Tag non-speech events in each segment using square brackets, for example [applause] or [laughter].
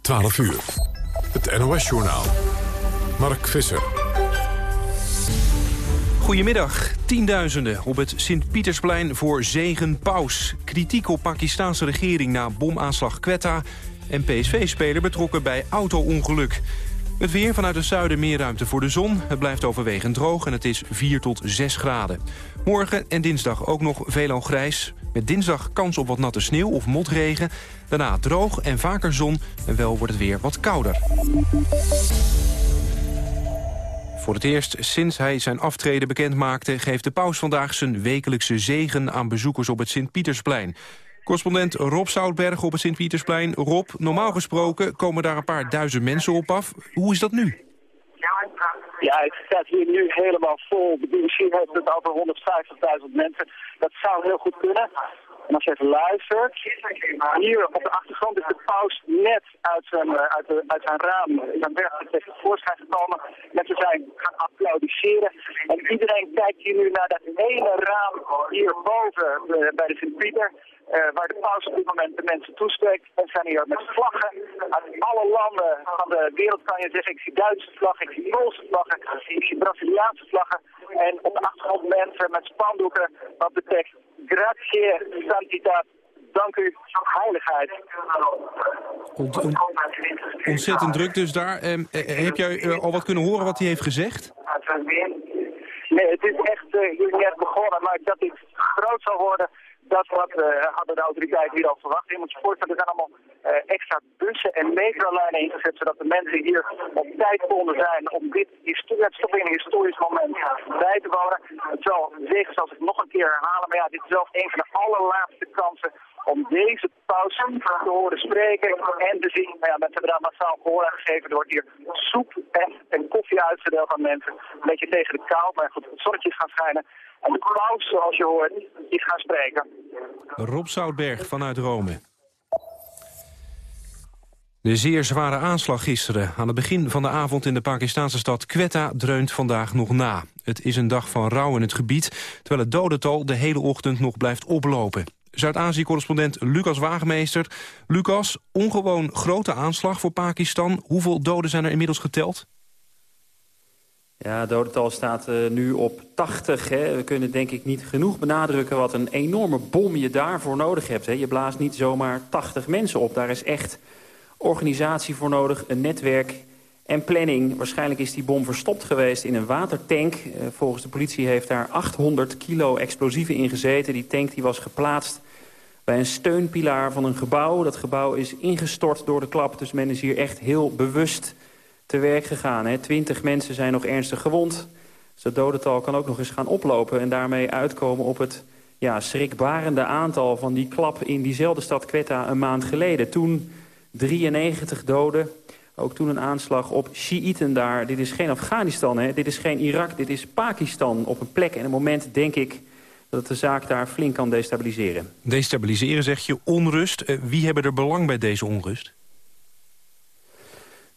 12 uur. Het NOS-journaal. Mark Visser. Goedemiddag. Tienduizenden op het Sint-Pietersplein voor zegen paus. Kritiek op Pakistanse regering na bomaanslag Quetta... en PSV-speler betrokken bij auto-ongeluk. Het weer vanuit het zuiden meer ruimte voor de zon. Het blijft overwegend droog en het is 4 tot 6 graden. Morgen en dinsdag ook nog veelal grijs. Met dinsdag kans op wat natte sneeuw of motregen. Daarna droog en vaker zon en wel wordt het weer wat kouder. Voor het eerst sinds hij zijn aftreden bekend maakte... geeft de paus vandaag zijn wekelijkse zegen aan bezoekers op het Sint-Pietersplein. Correspondent Rob Zoutberg op het Sint-Pietersplein. Rob, normaal gesproken komen daar een paar duizend mensen op af. Hoe is dat nu? Ja, het staat hier nu helemaal vol. De BBC heeft het over 150.000 mensen. Dat zou heel goed kunnen. En als je even luistert, hier op de achtergrond is de paus net uit zijn, uh, uit, de, uit zijn raam, zijn bergtest tevoorschijn gekomen. Mensen zijn gaan applaudisseren. En iedereen kijkt hier nu naar dat ene raam hierboven uh, bij de Sint-Pieter. Waar de paus op dit moment de mensen toespreekt. En zijn hier met vlaggen uit alle landen van de wereld kan je zeggen. Ik zie Duitse vlaggen, ik zie Poolse vlaggen, ik zie Braziliaanse vlaggen. En op de achtergrond mensen met spandoeken wat de tekst Grazie, Santità. Dank u, heiligheid. Ont, on, ontzettend druk dus daar. Eh, heb jij uh, al wat kunnen horen wat hij heeft gezegd? Nee, het is echt uh, hier net begonnen, maar dat dit groot zal worden, dat wat, uh, hadden de autoriteiten hier al verwacht. Je moet voorstellen, er zijn allemaal uh, extra bussen en metrolijnen ingezet, zodat de mensen hier op tijd konden zijn om dit het toch een historisch moment bij te wonen. Het zal zeker zal zich nog een keer herhalen, maar ja, dit is wel een van de allerlaatste kansen om deze pauze te horen spreken en te zien. Maar ja, mensen hebben daar massaal gehoor aan gegeven. Er wordt hier soep en, en koffie uitgedeeld aan mensen. Een beetje tegen de kou, maar goed, het zonnetje gaan schijnen. En de zoals je hoort, is gaan spreken. Rob Zoutberg vanuit Rome. De zeer zware aanslag gisteren aan het begin van de avond in de Pakistanse stad Quetta dreunt vandaag nog na. Het is een dag van rouw in het gebied, terwijl het dodental de hele ochtend nog blijft oplopen. Zuid-Azië-correspondent Lucas Waagmeester. Lucas, ongewoon grote aanslag voor Pakistan. Hoeveel doden zijn er inmiddels geteld? Ja, het dodental staat uh, nu op 80. Hè. We kunnen denk ik niet genoeg benadrukken wat een enorme bom je daarvoor nodig hebt. Hè. Je blaast niet zomaar 80 mensen op. Daar is echt organisatie voor nodig, een netwerk en planning. Waarschijnlijk is die bom verstopt geweest in een watertank. Uh, volgens de politie heeft daar 800 kilo explosieven in gezeten. Die tank die was geplaatst bij een steunpilaar van een gebouw. Dat gebouw is ingestort door de klap, dus men is hier echt heel bewust te werk gegaan. Hè. Twintig mensen zijn nog ernstig gewond. Dus het dodental kan ook nog eens gaan oplopen... en daarmee uitkomen op het ja, schrikbarende aantal van die klap... in diezelfde stad Quetta een maand geleden. Toen 93 doden, ook toen een aanslag op Shiiten daar. Dit is geen Afghanistan, hè? dit is geen Irak, dit is Pakistan. Op een plek en een moment denk ik dat de zaak daar flink kan destabiliseren. Destabiliseren zeg je, onrust. Uh, wie hebben er belang bij deze onrust?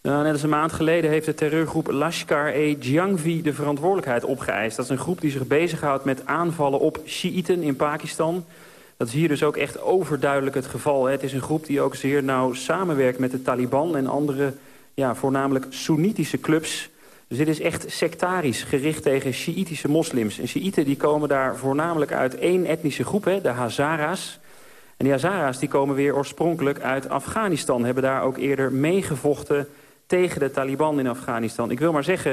Nou, net als een maand geleden heeft de terreurgroep Lashkar-e-Jhangvi de verantwoordelijkheid opgeëist. Dat is een groep die zich bezighoudt met aanvallen op Shiiten in Pakistan. Dat is hier dus ook echt overduidelijk het geval. Het is een groep die ook zeer nauw samenwerkt met de Taliban en andere, ja, voornamelijk Soenitische clubs. Dus dit is echt sectarisch, gericht tegen Sjiitische moslims. En Sjiiten die komen daar voornamelijk uit één etnische groep, de Hazara's. En die Hazara's die komen weer oorspronkelijk uit Afghanistan. Hebben daar ook eerder meegevochten tegen de Taliban in Afghanistan. Ik wil maar zeggen,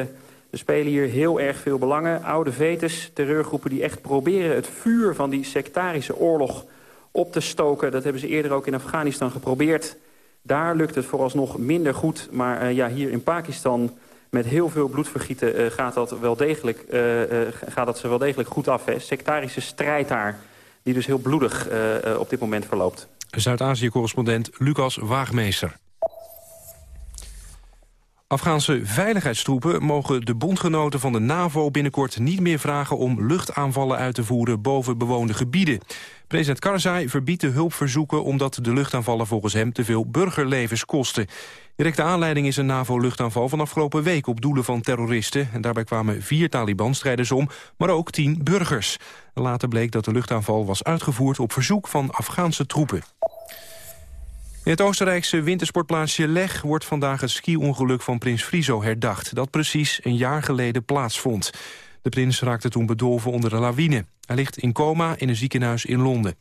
er spelen hier heel erg veel belangen. Oude vetes, terreurgroepen die echt proberen het vuur van die sectarische oorlog op te stoken. Dat hebben ze eerder ook in Afghanistan geprobeerd. Daar lukt het vooralsnog minder goed. Maar uh, ja, hier in Pakistan met heel veel bloedvergieten uh, gaat, dat wel degelijk, uh, gaat dat ze wel degelijk goed af. Hè. Sectarische strijd daar, die dus heel bloedig op dit moment verloopt. Zuid-Azië-correspondent Lucas Waagmeester. Afghaanse veiligheidstroepen mogen de bondgenoten van de NAVO binnenkort niet meer vragen om luchtaanvallen uit te voeren boven bewoonde gebieden. President Karzai verbiedt de hulpverzoeken omdat de luchtaanvallen volgens hem te veel burgerlevens kosten. Directe aanleiding is een NAVO-luchtaanval van afgelopen week op doelen van terroristen. En daarbij kwamen vier Taliban-strijders om, maar ook tien burgers. Later bleek dat de luchtaanval was uitgevoerd op verzoek van Afghaanse troepen. In het Oostenrijkse wintersportplaatsje Leg wordt vandaag het ski-ongeluk van prins Friso herdacht, dat precies een jaar geleden plaatsvond. De prins raakte toen bedolven onder de lawine. Hij ligt in coma in een ziekenhuis in Londen.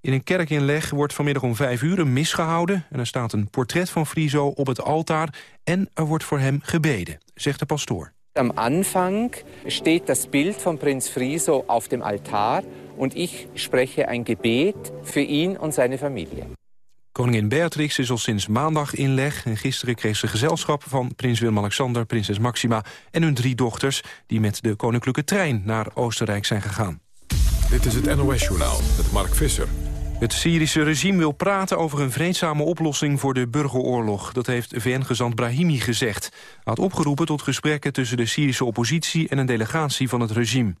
In een kerk in Leg wordt vanmiddag om vijf uur een mis gehouden... en er staat een portret van Friso op het altaar... en er wordt voor hem gebeden, zegt de pastoor. Am Anfang steht das Bild von Prinz Friso auf dem Altar... und ich spreche ein Gebet für ihn und seine Familie. Koningin Beatrix is al sinds maandag in leg. En gisteren kreeg ze gezelschap van prins Willem-Alexander, prinses Maxima... en hun drie dochters die met de koninklijke trein naar Oostenrijk zijn gegaan. Dit is het NOS-journaal met Mark Visser. Het Syrische regime wil praten over een vreedzame oplossing voor de burgeroorlog. Dat heeft VN-gezant Brahimi gezegd. Hij had opgeroepen tot gesprekken tussen de Syrische oppositie en een delegatie van het regime.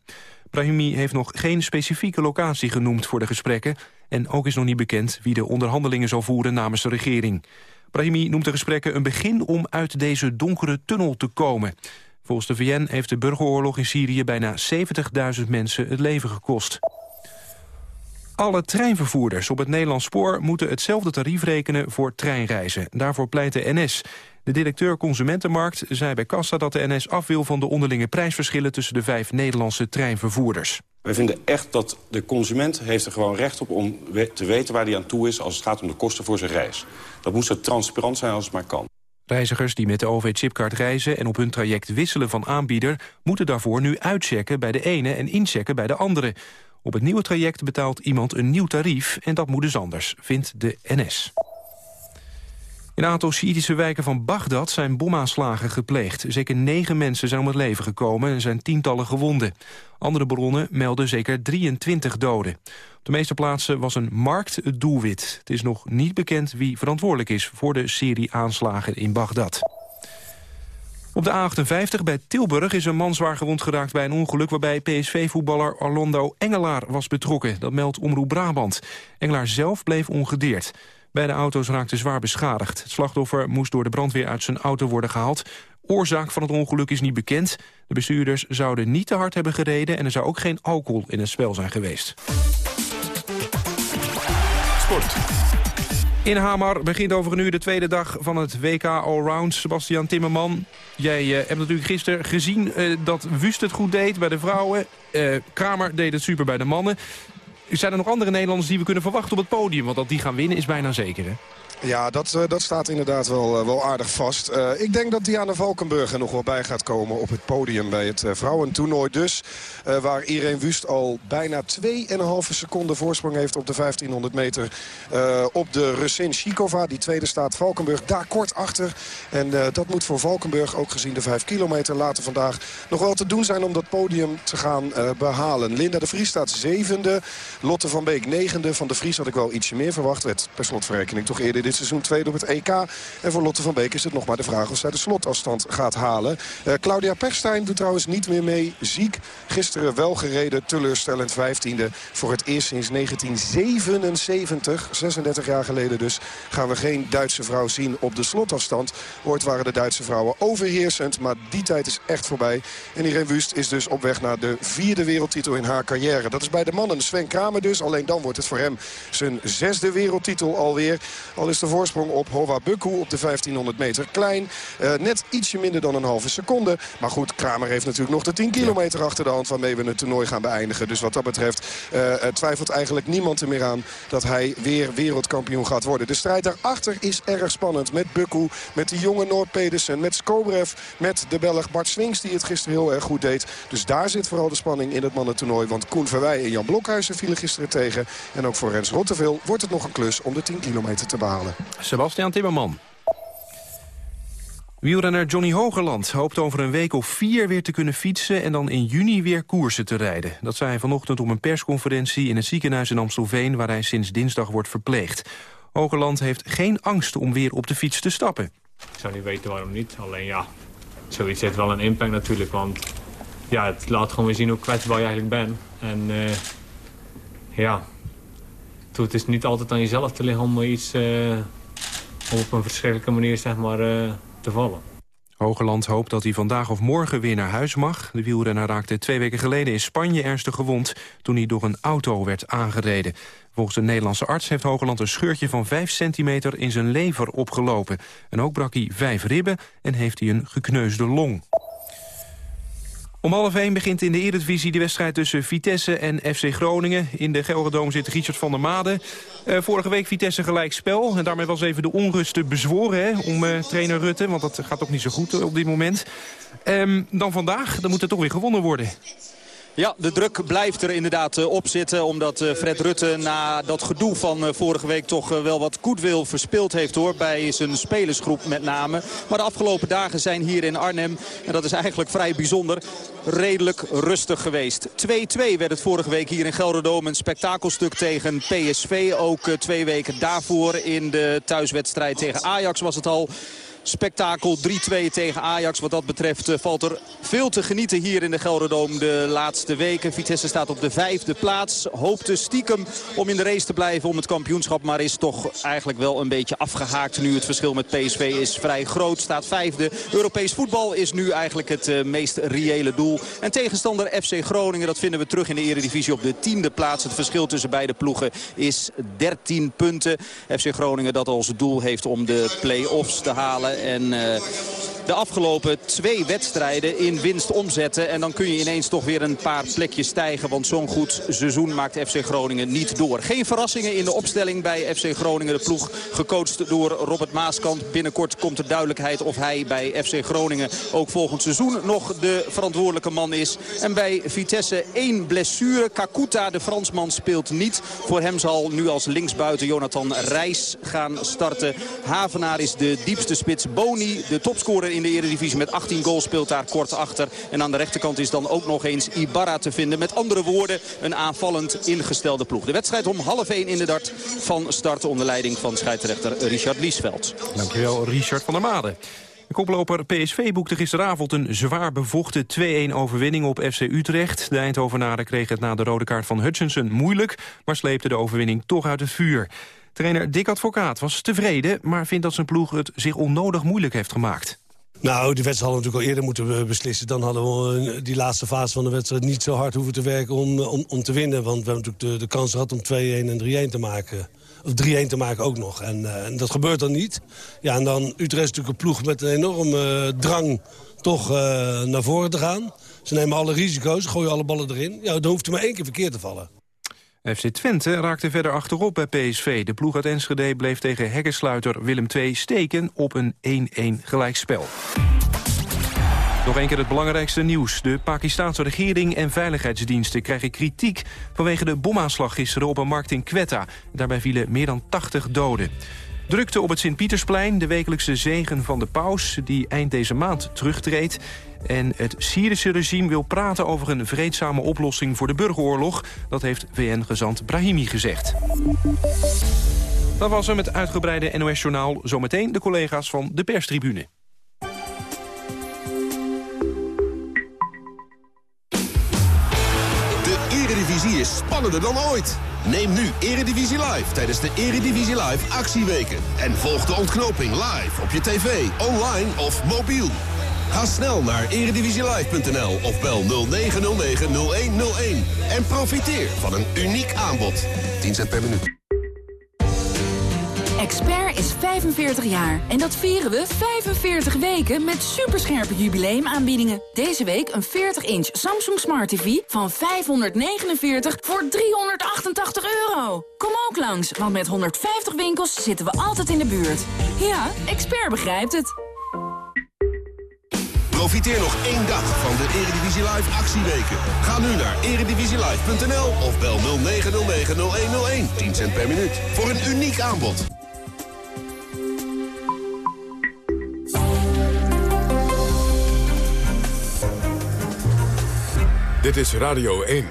Brahimi heeft nog geen specifieke locatie genoemd voor de gesprekken... en ook is nog niet bekend wie de onderhandelingen zal voeren namens de regering. Brahimi noemt de gesprekken een begin om uit deze donkere tunnel te komen. Volgens de VN heeft de burgeroorlog in Syrië bijna 70.000 mensen het leven gekost. Alle treinvervoerders op het Nederlands spoor moeten hetzelfde tarief rekenen voor treinreizen. Daarvoor pleit de NS. De directeur Consumentenmarkt zei bij Kassa dat de NS af wil van de onderlinge prijsverschillen tussen de vijf Nederlandse treinvervoerders. Wij vinden echt dat de consument heeft er gewoon recht op om te weten waar hij aan toe is als het gaat om de kosten voor zijn reis. Dat moet zo transparant zijn als het maar kan. Reizigers die met de OV-chipkaart reizen en op hun traject wisselen van aanbieder... moeten daarvoor nu uitchecken bij de ene en inchecken bij de andere. Op het nieuwe traject betaalt iemand een nieuw tarief en dat moet dus anders, vindt de NS. In een aantal Sjiitische wijken van Bagdad zijn bomaanslagen gepleegd. Zeker negen mensen zijn om het leven gekomen en zijn tientallen gewonden. Andere bronnen melden zeker 23 doden. Op de meeste plaatsen was een markt het doelwit. Het is nog niet bekend wie verantwoordelijk is voor de serie aanslagen in Bagdad. Op de A58 bij Tilburg is een man zwaar gewond geraakt bij een ongeluk... waarbij PSV-voetballer Orlando Engelaar was betrokken. Dat meldt Omroep Brabant. Engelaar zelf bleef ongedeerd. Beide auto's raakten zwaar beschadigd. Het slachtoffer moest door de brandweer uit zijn auto worden gehaald. Oorzaak van het ongeluk is niet bekend. De bestuurders zouden niet te hard hebben gereden... en er zou ook geen alcohol in het spel zijn geweest. Sport. In Hamar begint over een uur de tweede dag van het WK Allround. Sebastian Timmerman, jij uh, hebt natuurlijk gisteren gezien uh, dat Wust het goed deed bij de vrouwen. Uh, Kramer deed het super bij de mannen. Zijn er nog andere Nederlanders die we kunnen verwachten op het podium? Want dat die gaan winnen is bijna zeker, hè? Ja, dat, uh, dat staat inderdaad wel, uh, wel aardig vast. Uh, ik denk dat Diana Valkenburg er nog wel bij gaat komen op het podium bij het vrouwentoernooi dus. waar Irene Wust al bijna 2,5 seconden voorsprong heeft op de 1500 meter. op de Russin Shikova, die tweede staat Valkenburg daar kort achter. En dat moet voor Valkenburg, ook gezien de 5 kilometer later vandaag... nog wel te doen zijn om dat podium te gaan behalen. Linda de Vries staat zevende. Lotte van Beek negende. Van de Vries had ik wel ietsje meer verwacht. Werd per slotverrekening toch eerder seizoen tweede op het EK. En voor Lotte van Beek is het nog maar de vraag of zij de slotafstand gaat halen. Uh, Claudia Perstijn doet trouwens niet meer mee. Ziek. Gisteren wel gereden. Teleurstellend 15e. Voor het eerst sinds 1977. 36 jaar geleden dus. Gaan we geen Duitse vrouw zien op de slotafstand. Ooit waren de Duitse vrouwen overheersend. Maar die tijd is echt voorbij. En Irene Wust is dus op weg naar de vierde wereldtitel in haar carrière. Dat is bij de mannen Sven Kramer dus. Alleen dan wordt het voor hem zijn zesde wereldtitel alweer. Al is de voorsprong op Hova Bukku op de 1500 meter klein. Uh, net ietsje minder dan een halve seconde. Maar goed, Kramer heeft natuurlijk nog de 10 kilometer achter de hand... waarmee we het toernooi gaan beëindigen. Dus wat dat betreft uh, twijfelt eigenlijk niemand er meer aan... dat hij weer wereldkampioen gaat worden. De strijd daarachter is erg spannend. Met Bukku, met de jonge Noord Pedersen, met Skobrev... met de Belg Bart Swings die het gisteren heel erg goed deed. Dus daar zit vooral de spanning in het mannentoernooi. Want Koen Verwij en Jan Blokhuizen vielen gisteren tegen. En ook voor Rens Rotteveel wordt het nog een klus om de 10 kilometer te behalen. Sebastian Timmerman. Wielrenner Johnny Hogerland hoopt over een week of vier weer te kunnen fietsen... en dan in juni weer koersen te rijden. Dat zei hij vanochtend op een persconferentie in het ziekenhuis in Amstelveen... waar hij sinds dinsdag wordt verpleegd. Hogerland heeft geen angst om weer op de fiets te stappen. Ik zou niet weten waarom niet. Alleen ja, zoiets heeft wel een impact natuurlijk. Want ja, het laat gewoon weer zien hoe kwetsbaar je eigenlijk bent. En uh, ja, het is niet altijd aan jezelf te liggen om iets... Uh, om op een verschrikkelijke manier zeg maar, uh, te vallen. Hogeland hoopt dat hij vandaag of morgen weer naar huis mag. De wielrenner raakte twee weken geleden in Spanje ernstig gewond... toen hij door een auto werd aangereden. Volgens een Nederlandse arts heeft Hogeland een scheurtje van 5 centimeter in zijn lever opgelopen. En ook brak hij vijf ribben en heeft hij een gekneusde long. Om half 1 begint in de Eredivisie de wedstrijd tussen Vitesse en FC Groningen. In de Gelredome zit Richard van der Made. Uh, vorige week Vitesse gelijk spel. En daarmee was even de onrust bezworen hè, om uh, trainer Rutte. Want dat gaat ook niet zo goed uh, op dit moment. Um, dan vandaag, dan moet er toch weer gewonnen worden. Ja, de druk blijft er inderdaad uh, op zitten. Omdat uh, Fred Rutte na dat gedoe van uh, vorige week toch wel wat goodwill verspeeld heeft hoor. Bij zijn spelersgroep met name. Maar de afgelopen dagen zijn hier in Arnhem, en dat is eigenlijk vrij bijzonder, redelijk rustig geweest. 2-2 werd het vorige week hier in Gelderdoom. Een spektakelstuk tegen PSV. Ook twee weken daarvoor in de thuiswedstrijd tegen Ajax was het al spektakel 3-2 tegen Ajax. Wat dat betreft uh, valt er veel te genieten hier in de Gelderdoom de laatste weken. Vitesse staat op de vijfde plaats. Hoopte stiekem om in de race te blijven om het kampioenschap. Maar is toch eigenlijk wel een beetje afgehaakt nu. Het verschil met PSV is vrij groot. Staat vijfde. Europees voetbal is nu eigenlijk het uh, meest reële doel. En tegenstander FC Groningen, dat vinden we terug in de eredivisie op de tiende plaats. Het verschil tussen beide ploegen is 13 punten. FC Groningen dat als doel heeft om de play-offs te halen. En uh, de afgelopen twee wedstrijden in winst omzetten. En dan kun je ineens toch weer een paar plekjes stijgen. Want zo'n goed seizoen maakt FC Groningen niet door. Geen verrassingen in de opstelling bij FC Groningen. De ploeg gecoacht door Robert Maaskant. Binnenkort komt er duidelijkheid of hij bij FC Groningen ook volgend seizoen nog de verantwoordelijke man is. En bij Vitesse één blessure. Kakuta, de Fransman, speelt niet. Voor hem zal nu als linksbuiten Jonathan Reis gaan starten. Havenaar is de diepste spits. Boni, de topscorer in de Eredivisie met 18 goals, speelt daar kort achter. En aan de rechterkant is dan ook nog eens Ibarra te vinden. Met andere woorden, een aanvallend ingestelde ploeg. De wedstrijd om half 1 in de dart van start onder leiding van scheidsrechter Richard Liesveld. Dankjewel, Richard van der Made. De koploper PSV boekte gisteravond een zwaar bevochten 2-1 overwinning op FC Utrecht. De Eindhovenaren kregen het na de rode kaart van Hutchinson moeilijk... maar sleepte de overwinning toch uit het vuur. Trainer Dick Advocaat was tevreden, maar vindt dat zijn ploeg het zich onnodig moeilijk heeft gemaakt. Nou, die wedstrijd hadden we natuurlijk al eerder moeten beslissen. Dan hadden we die laatste fase van de wedstrijd niet zo hard hoeven te werken om, om, om te winnen. Want we hebben natuurlijk de, de kans gehad om 2-1 en 3-1 te maken. Of 3-1 te maken ook nog. En, uh, en, dat gebeurt dan niet. Ja, en dan Utrecht is natuurlijk een ploeg met een enorme drang toch naar voren te gaan. Ze nemen alle risico's, gooien alle ballen erin. Ja, dan hoeft er maar één keer verkeerd te vallen. FC Twente raakte verder achterop bij PSV. De ploeg uit Enschede bleef tegen hekkensluiter Willem II steken op een 1-1 gelijkspel. Nog een keer het belangrijkste nieuws. De Pakistanse regering en veiligheidsdiensten krijgen kritiek... vanwege de bomaanslag gisteren op een markt in Quetta. Daarbij vielen meer dan 80 doden. Drukte op het Sint-Pietersplein, de wekelijkse zegen van de paus... die eind deze maand terugtreedt. En het Syrische regime wil praten over een vreedzame oplossing voor de burgeroorlog. Dat heeft VN-gezant Brahimi gezegd. Dat was hem het uitgebreide NOS-journaal. Zometeen de collega's van de perstribune. Is spannender dan ooit. Neem nu Eredivisie Live tijdens de Eredivisie Live actieweken. En volg de ontknoping live op je tv, online of mobiel. Ga snel naar eredivisielive.nl of bel 0909-0101. En profiteer van een uniek aanbod. 10 cent per minuut. 45 jaar en dat vieren we 45 weken met superscherpe jubileumaanbiedingen. Deze week een 40-inch Samsung Smart TV van 549 voor 388 euro. Kom ook langs, want met 150 winkels zitten we altijd in de buurt. Ja, Expert begrijpt het. Profiteer nog één dag van de Eredivisie Live actieweken. Ga nu naar eredivisielive.nl of bel 0909-0101. 10 cent per minuut. Voor een uniek aanbod. Dit is Radio 1.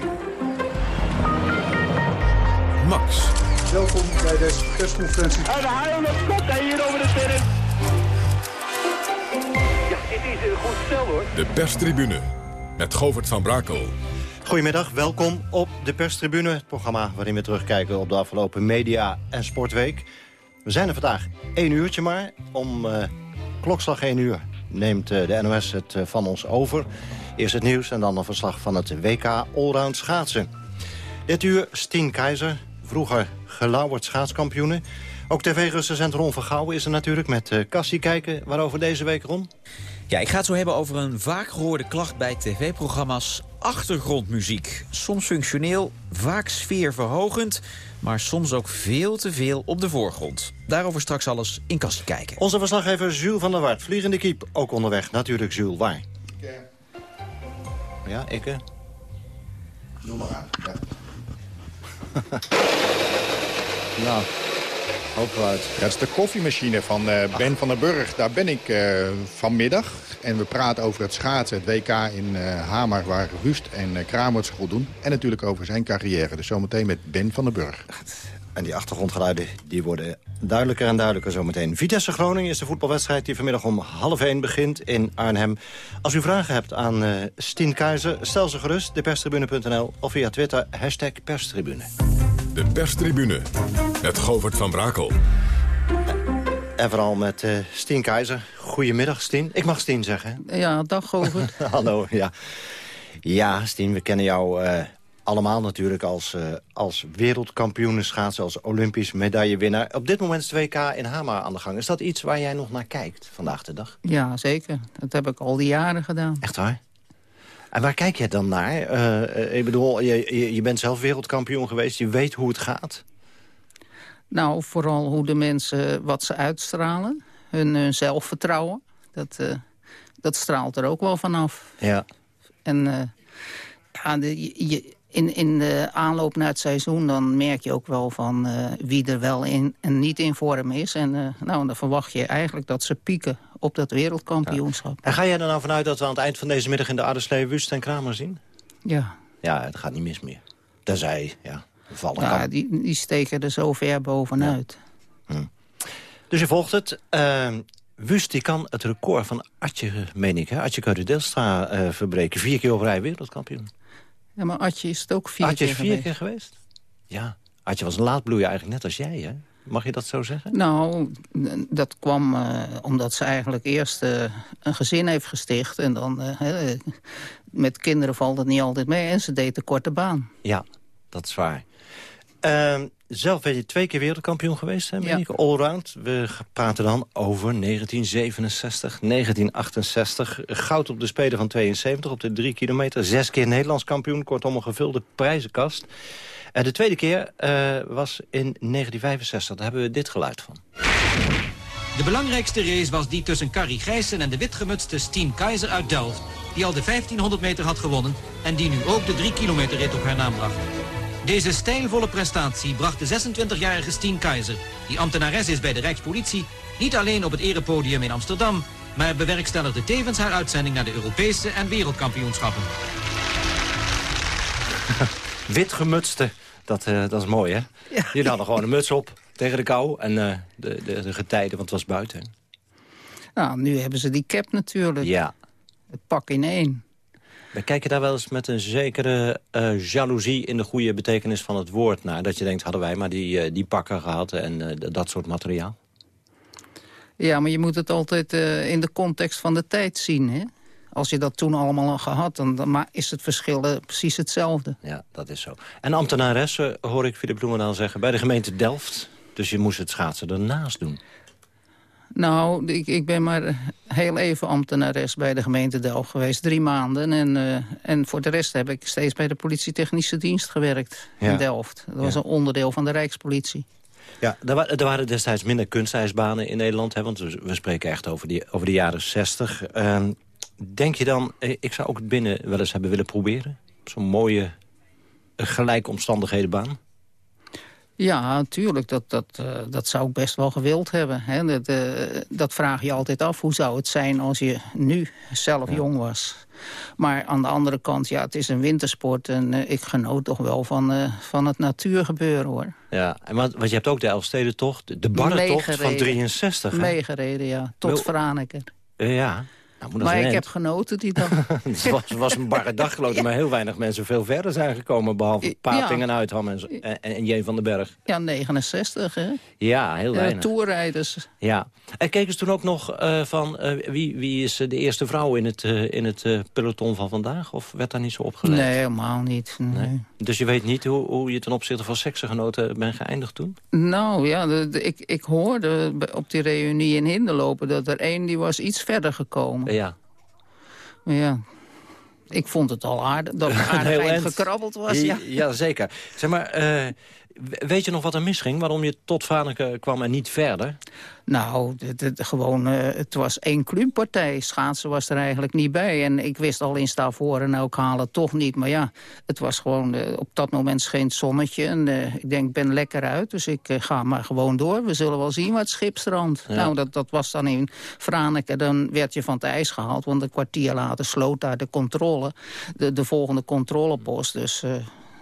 Max. Welkom bij deze persconferentie. En de komt hij hier over de terrein. Ja, dit is een goed stel hoor. De perstribune met Govert van Brakel. Goedemiddag, welkom op de perstribune. Het programma waarin we terugkijken op de afgelopen media- en sportweek. We zijn er vandaag één uurtje maar. Om uh, klokslag één uur neemt eh, de NOS het eh, van ons over. Eerst het nieuws en dan een verslag van het WK Allround schaatsen. Dit uur Stien Keizer, vroeger gelauwerd schaatskampioene. Ook tv-recensent Ron van Gouwen is er natuurlijk met uh, Cassie kijken. Waarover deze week, Ron? Ja, ik ga het zo hebben over een vaak gehoorde klacht bij tv-programma's achtergrondmuziek. Soms functioneel, vaak sfeerverhogend, maar soms ook veel te veel op de voorgrond. Daarover straks alles in Kassie kijken. Onze verslaggever Jules van der Wart, vliegende kiep, ook onderweg. Natuurlijk, Jules, waar? Ja, ik. Doe maar aan. Ja. [laughs] nou, uit. Dat is de koffiemachine van uh, Ben van der Burg. Daar ben ik uh, vanmiddag. En we praten over het schaatsen, het WK in uh, Hamer... waar Wust en uh, Kramer het goed doen. En natuurlijk over zijn carrière. Dus zometeen met Ben van der Burg. En die achtergrondgeluiden die worden duidelijker en duidelijker zometeen. Vitesse Groningen is de voetbalwedstrijd die vanmiddag om half 1 begint in Arnhem. Als u vragen hebt aan uh, Stien Keizer, stel ze gerust. Deperstribune.nl of via Twitter, hashtag perstribune. De perstribune, met Govert van Brakel. En vooral met uh, Stien Keizer. Goedemiddag, Stien. Ik mag Stien zeggen. Ja, dag Govert. [laughs] Hallo, ja. Ja, Stien, we kennen jou uh, allemaal natuurlijk als, uh, als wereldkampioen schaatsen... als olympisch medaillewinnaar. Op dit moment is het WK in Hama aan de gang. Is dat iets waar jij nog naar kijkt vandaag de dag? Ja, zeker. Dat heb ik al die jaren gedaan. Echt waar? En waar kijk je dan naar? Uh, ik bedoel, je, je, bent zelf wereldkampioen geweest. Je weet hoe het gaat. Nou, vooral hoe de mensen wat ze uitstralen. Hun, hun zelfvertrouwen. Dat, uh, dat straalt er ook wel vanaf. Ja. En ja, de, je, in, in de aanloop naar het seizoen... dan merk je ook wel van uh, wie er wel in en niet in vorm is. En nou, dan verwacht je eigenlijk dat ze pieken op dat wereldkampioenschap. Ja. En ga jij er nou vanuit dat we aan het eind van deze middag... in de Adderslee Wust en Kramer zien? Ja. Ja, het gaat niet mis meer. Tenzij, ja, vallen ja, die, die steken er zo ver bovenuit. Ja. Hm. Dus je volgt het. Uh, Wust die kan het record van Atje, meen ik, hè? Atje Deelstra uh, verbreken. Vier keer op rij wereldkampioen. Ja, maar Atje is het ook vier Atje keer is vier geweest. keer geweest? Ja. Atje was een laadbloeier eigenlijk net als jij, hè? Mag je dat zo zeggen? Nou, dat kwam uh, omdat ze eigenlijk eerst uh, een gezin heeft gesticht. En dan, uh, met kinderen valt het niet altijd mee. En ze deed de korte baan. Ja, dat is waar. Zelf ben je twee keer wereldkampioen geweest, hè, ja. Allround. We praten dan over 1967, 1968. Goud op de Spelen van 72 op de drie kilometer. Zes keer Nederlands kampioen, kortom een gevulde prijzenkast. En de tweede keer uh, was in 1965. Daar hebben we dit geluid van. De belangrijkste race was die tussen Carrie Gijssen en de witgemutste Stien Keizer uit Delft... die al de 1500 meter had gewonnen en die nu ook de 3 kilometer rit op haar naam bracht. Deze stijlvolle prestatie bracht de 26-jarige Stien Keizer... die ambtenares is bij de Rijkspolitie... niet alleen op het erepodium in Amsterdam... maar bewerkstelligde tevens haar uitzending naar de Europese en wereldkampioenschappen. [laughs] Witgemutste, dat, uh, dat is mooi, hè? Ja. Jullie hadden gewoon een muts op tegen de kou en uh, de, de, de getijden, want het was buiten. Nou, nu hebben ze die cap natuurlijk. Ja. Het pak in één. We kijken daar wel eens met een zekere uh, jaloezie in de goede betekenis van het woord naar. Dat je denkt, hadden wij maar die, uh, die pakken gehad en uh, dat soort materiaal. Ja, maar je moet het altijd in de context van de tijd zien, hè? Als je dat toen allemaal al gehad, dan, dan is het verschil precies hetzelfde. Ja, dat is zo. En ambtenaressen, hoor ik Philip Bloemendaal zeggen, bij de gemeente Delft. Dus je moest het schaatsen ernaast doen. Nou, ik, ik ben maar heel even ambtenares bij de gemeente Delft geweest. Drie maanden. En, uh, en voor de rest heb ik steeds bij de politietechnische dienst gewerkt ja. in Delft. Dat was ja. een onderdeel van de Rijkspolitie. Ja, er, er, waren destijds minder kunstijsbanen in Nederland. Hè, want we, spreken echt over, die, over de jaren zestig. Uh, denk je dan, ik zou ook het binnen wel eens hebben willen proberen? Zo'n mooie gelijke omstandigheden baan? Ja, natuurlijk. Dat, dat, uh, dat zou ik best wel gewild hebben. Hè. Dat, uh, dat vraag je altijd af. Hoe zou het zijn als je nu zelf ja. jong was? Maar aan de andere kant, ja, het is een wintersport. En uh, ik genoot toch wel van, van het natuurgebeuren, hoor. Ja, en want, want je hebt ook de Elfstedentocht, de barrentocht van 63. Meegereden, ja. Tot Franeker. ja. Nou, maar ik heb genoten die dag. [laughs] het was, was een barre dag, geloof ik. Maar heel weinig mensen veel verder zijn gekomen. Behalve Paping Ja. en Uitham en, en, en J. van den Berg. Ja, 69, hè? Ja, heel Ja, weinig. toerrijders. Ja. En keken ze toen ook nog eh, van eh, wie, wie is eh, de eerste vrouw in het, eh, in het eh, peloton van vandaag? Of werd daar niet zo opgelet? Nee, helemaal niet. Nee. Dus je weet niet hoe, hoe je ten opzichte van seksgenoten bent geëindigd toen? Nou ja, de- de- ik, ik hoorde op die reunie in Hinderlopen... dat er één die was iets verder gekomen. Ja. Ja, ik vond het al aardig dat [laughs] het aardig gekrabbeld was. Ja. ja zeker. Zeg maar, eh, weet je nog wat er misging? Waarom je tot Vaneke kwam en niet verder? Nou, het, het- gewoon, eh, het was één kluunpartij. Schaatsen was er eigenlijk niet bij. En ik wist al in Stavoren, nou ik haal het toch niet. Maar ja, het was gewoon, eh, op dat moment scheen zonnetje. En eh, ik denk, ik ben lekker uit, dus ik ga maar gewoon door. We zullen wel zien wat het schip strandt. Ja. Nou, dat, dat was dan in Franeker. Dan werd je van het ijs gehaald, want een kwartier later sloot daar de controle. De, de volgende controlepost, dus...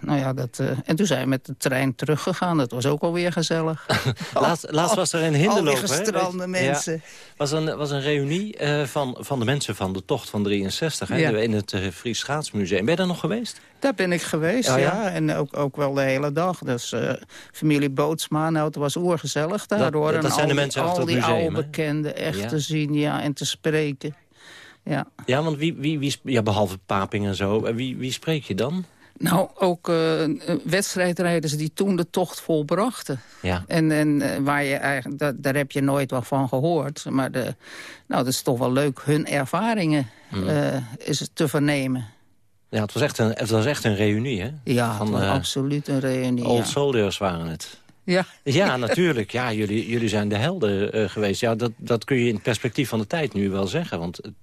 nou ja, dat, eh, en toen zijn we met de trein teruggegaan. Dat was ook alweer gezellig. [laughs] Laatst, laatst was er een Al hinderloop. die gestrande mensen. Ja. was een, was een reunie eh, van, van de mensen van de tocht van 63 hè? Ja. in het uh, Fries Schaatsmuseum. Ben je daar nog geweest? Daar ben ik geweest, Oh, ja. ja? En ook, ook wel de hele dag. Dus familie Bootsma, nou, het was oergezellig Dat- daardoor. dat en zijn al de die- mensen al achter het die museum, oude hè? bekenden echt te zien ja, en te spreken. Ja. Ja, want wie, wie, wie, ja, behalve Paping en zo, wie, wie spreek je dan? Nou, ook eh, wedstrijdrijders die toen de tocht volbrachten. Ja. En, en eh, waar je eigenlijk, daar, daar heb je nooit wat van gehoord. Maar de, nou, dat is toch wel leuk, hun ervaringen Mm. is het te vernemen. Ja, het was echt een, het was echt een reunie, hè? Ja, Van, absoluut een reunie. Old ja. Soldiers waren het. Ja. Ja, [laughs] natuurlijk. Ja, jullie, jullie zijn de helden geweest. Ja, dat, dat kun je in het perspectief van de tijd nu wel zeggen. Want het,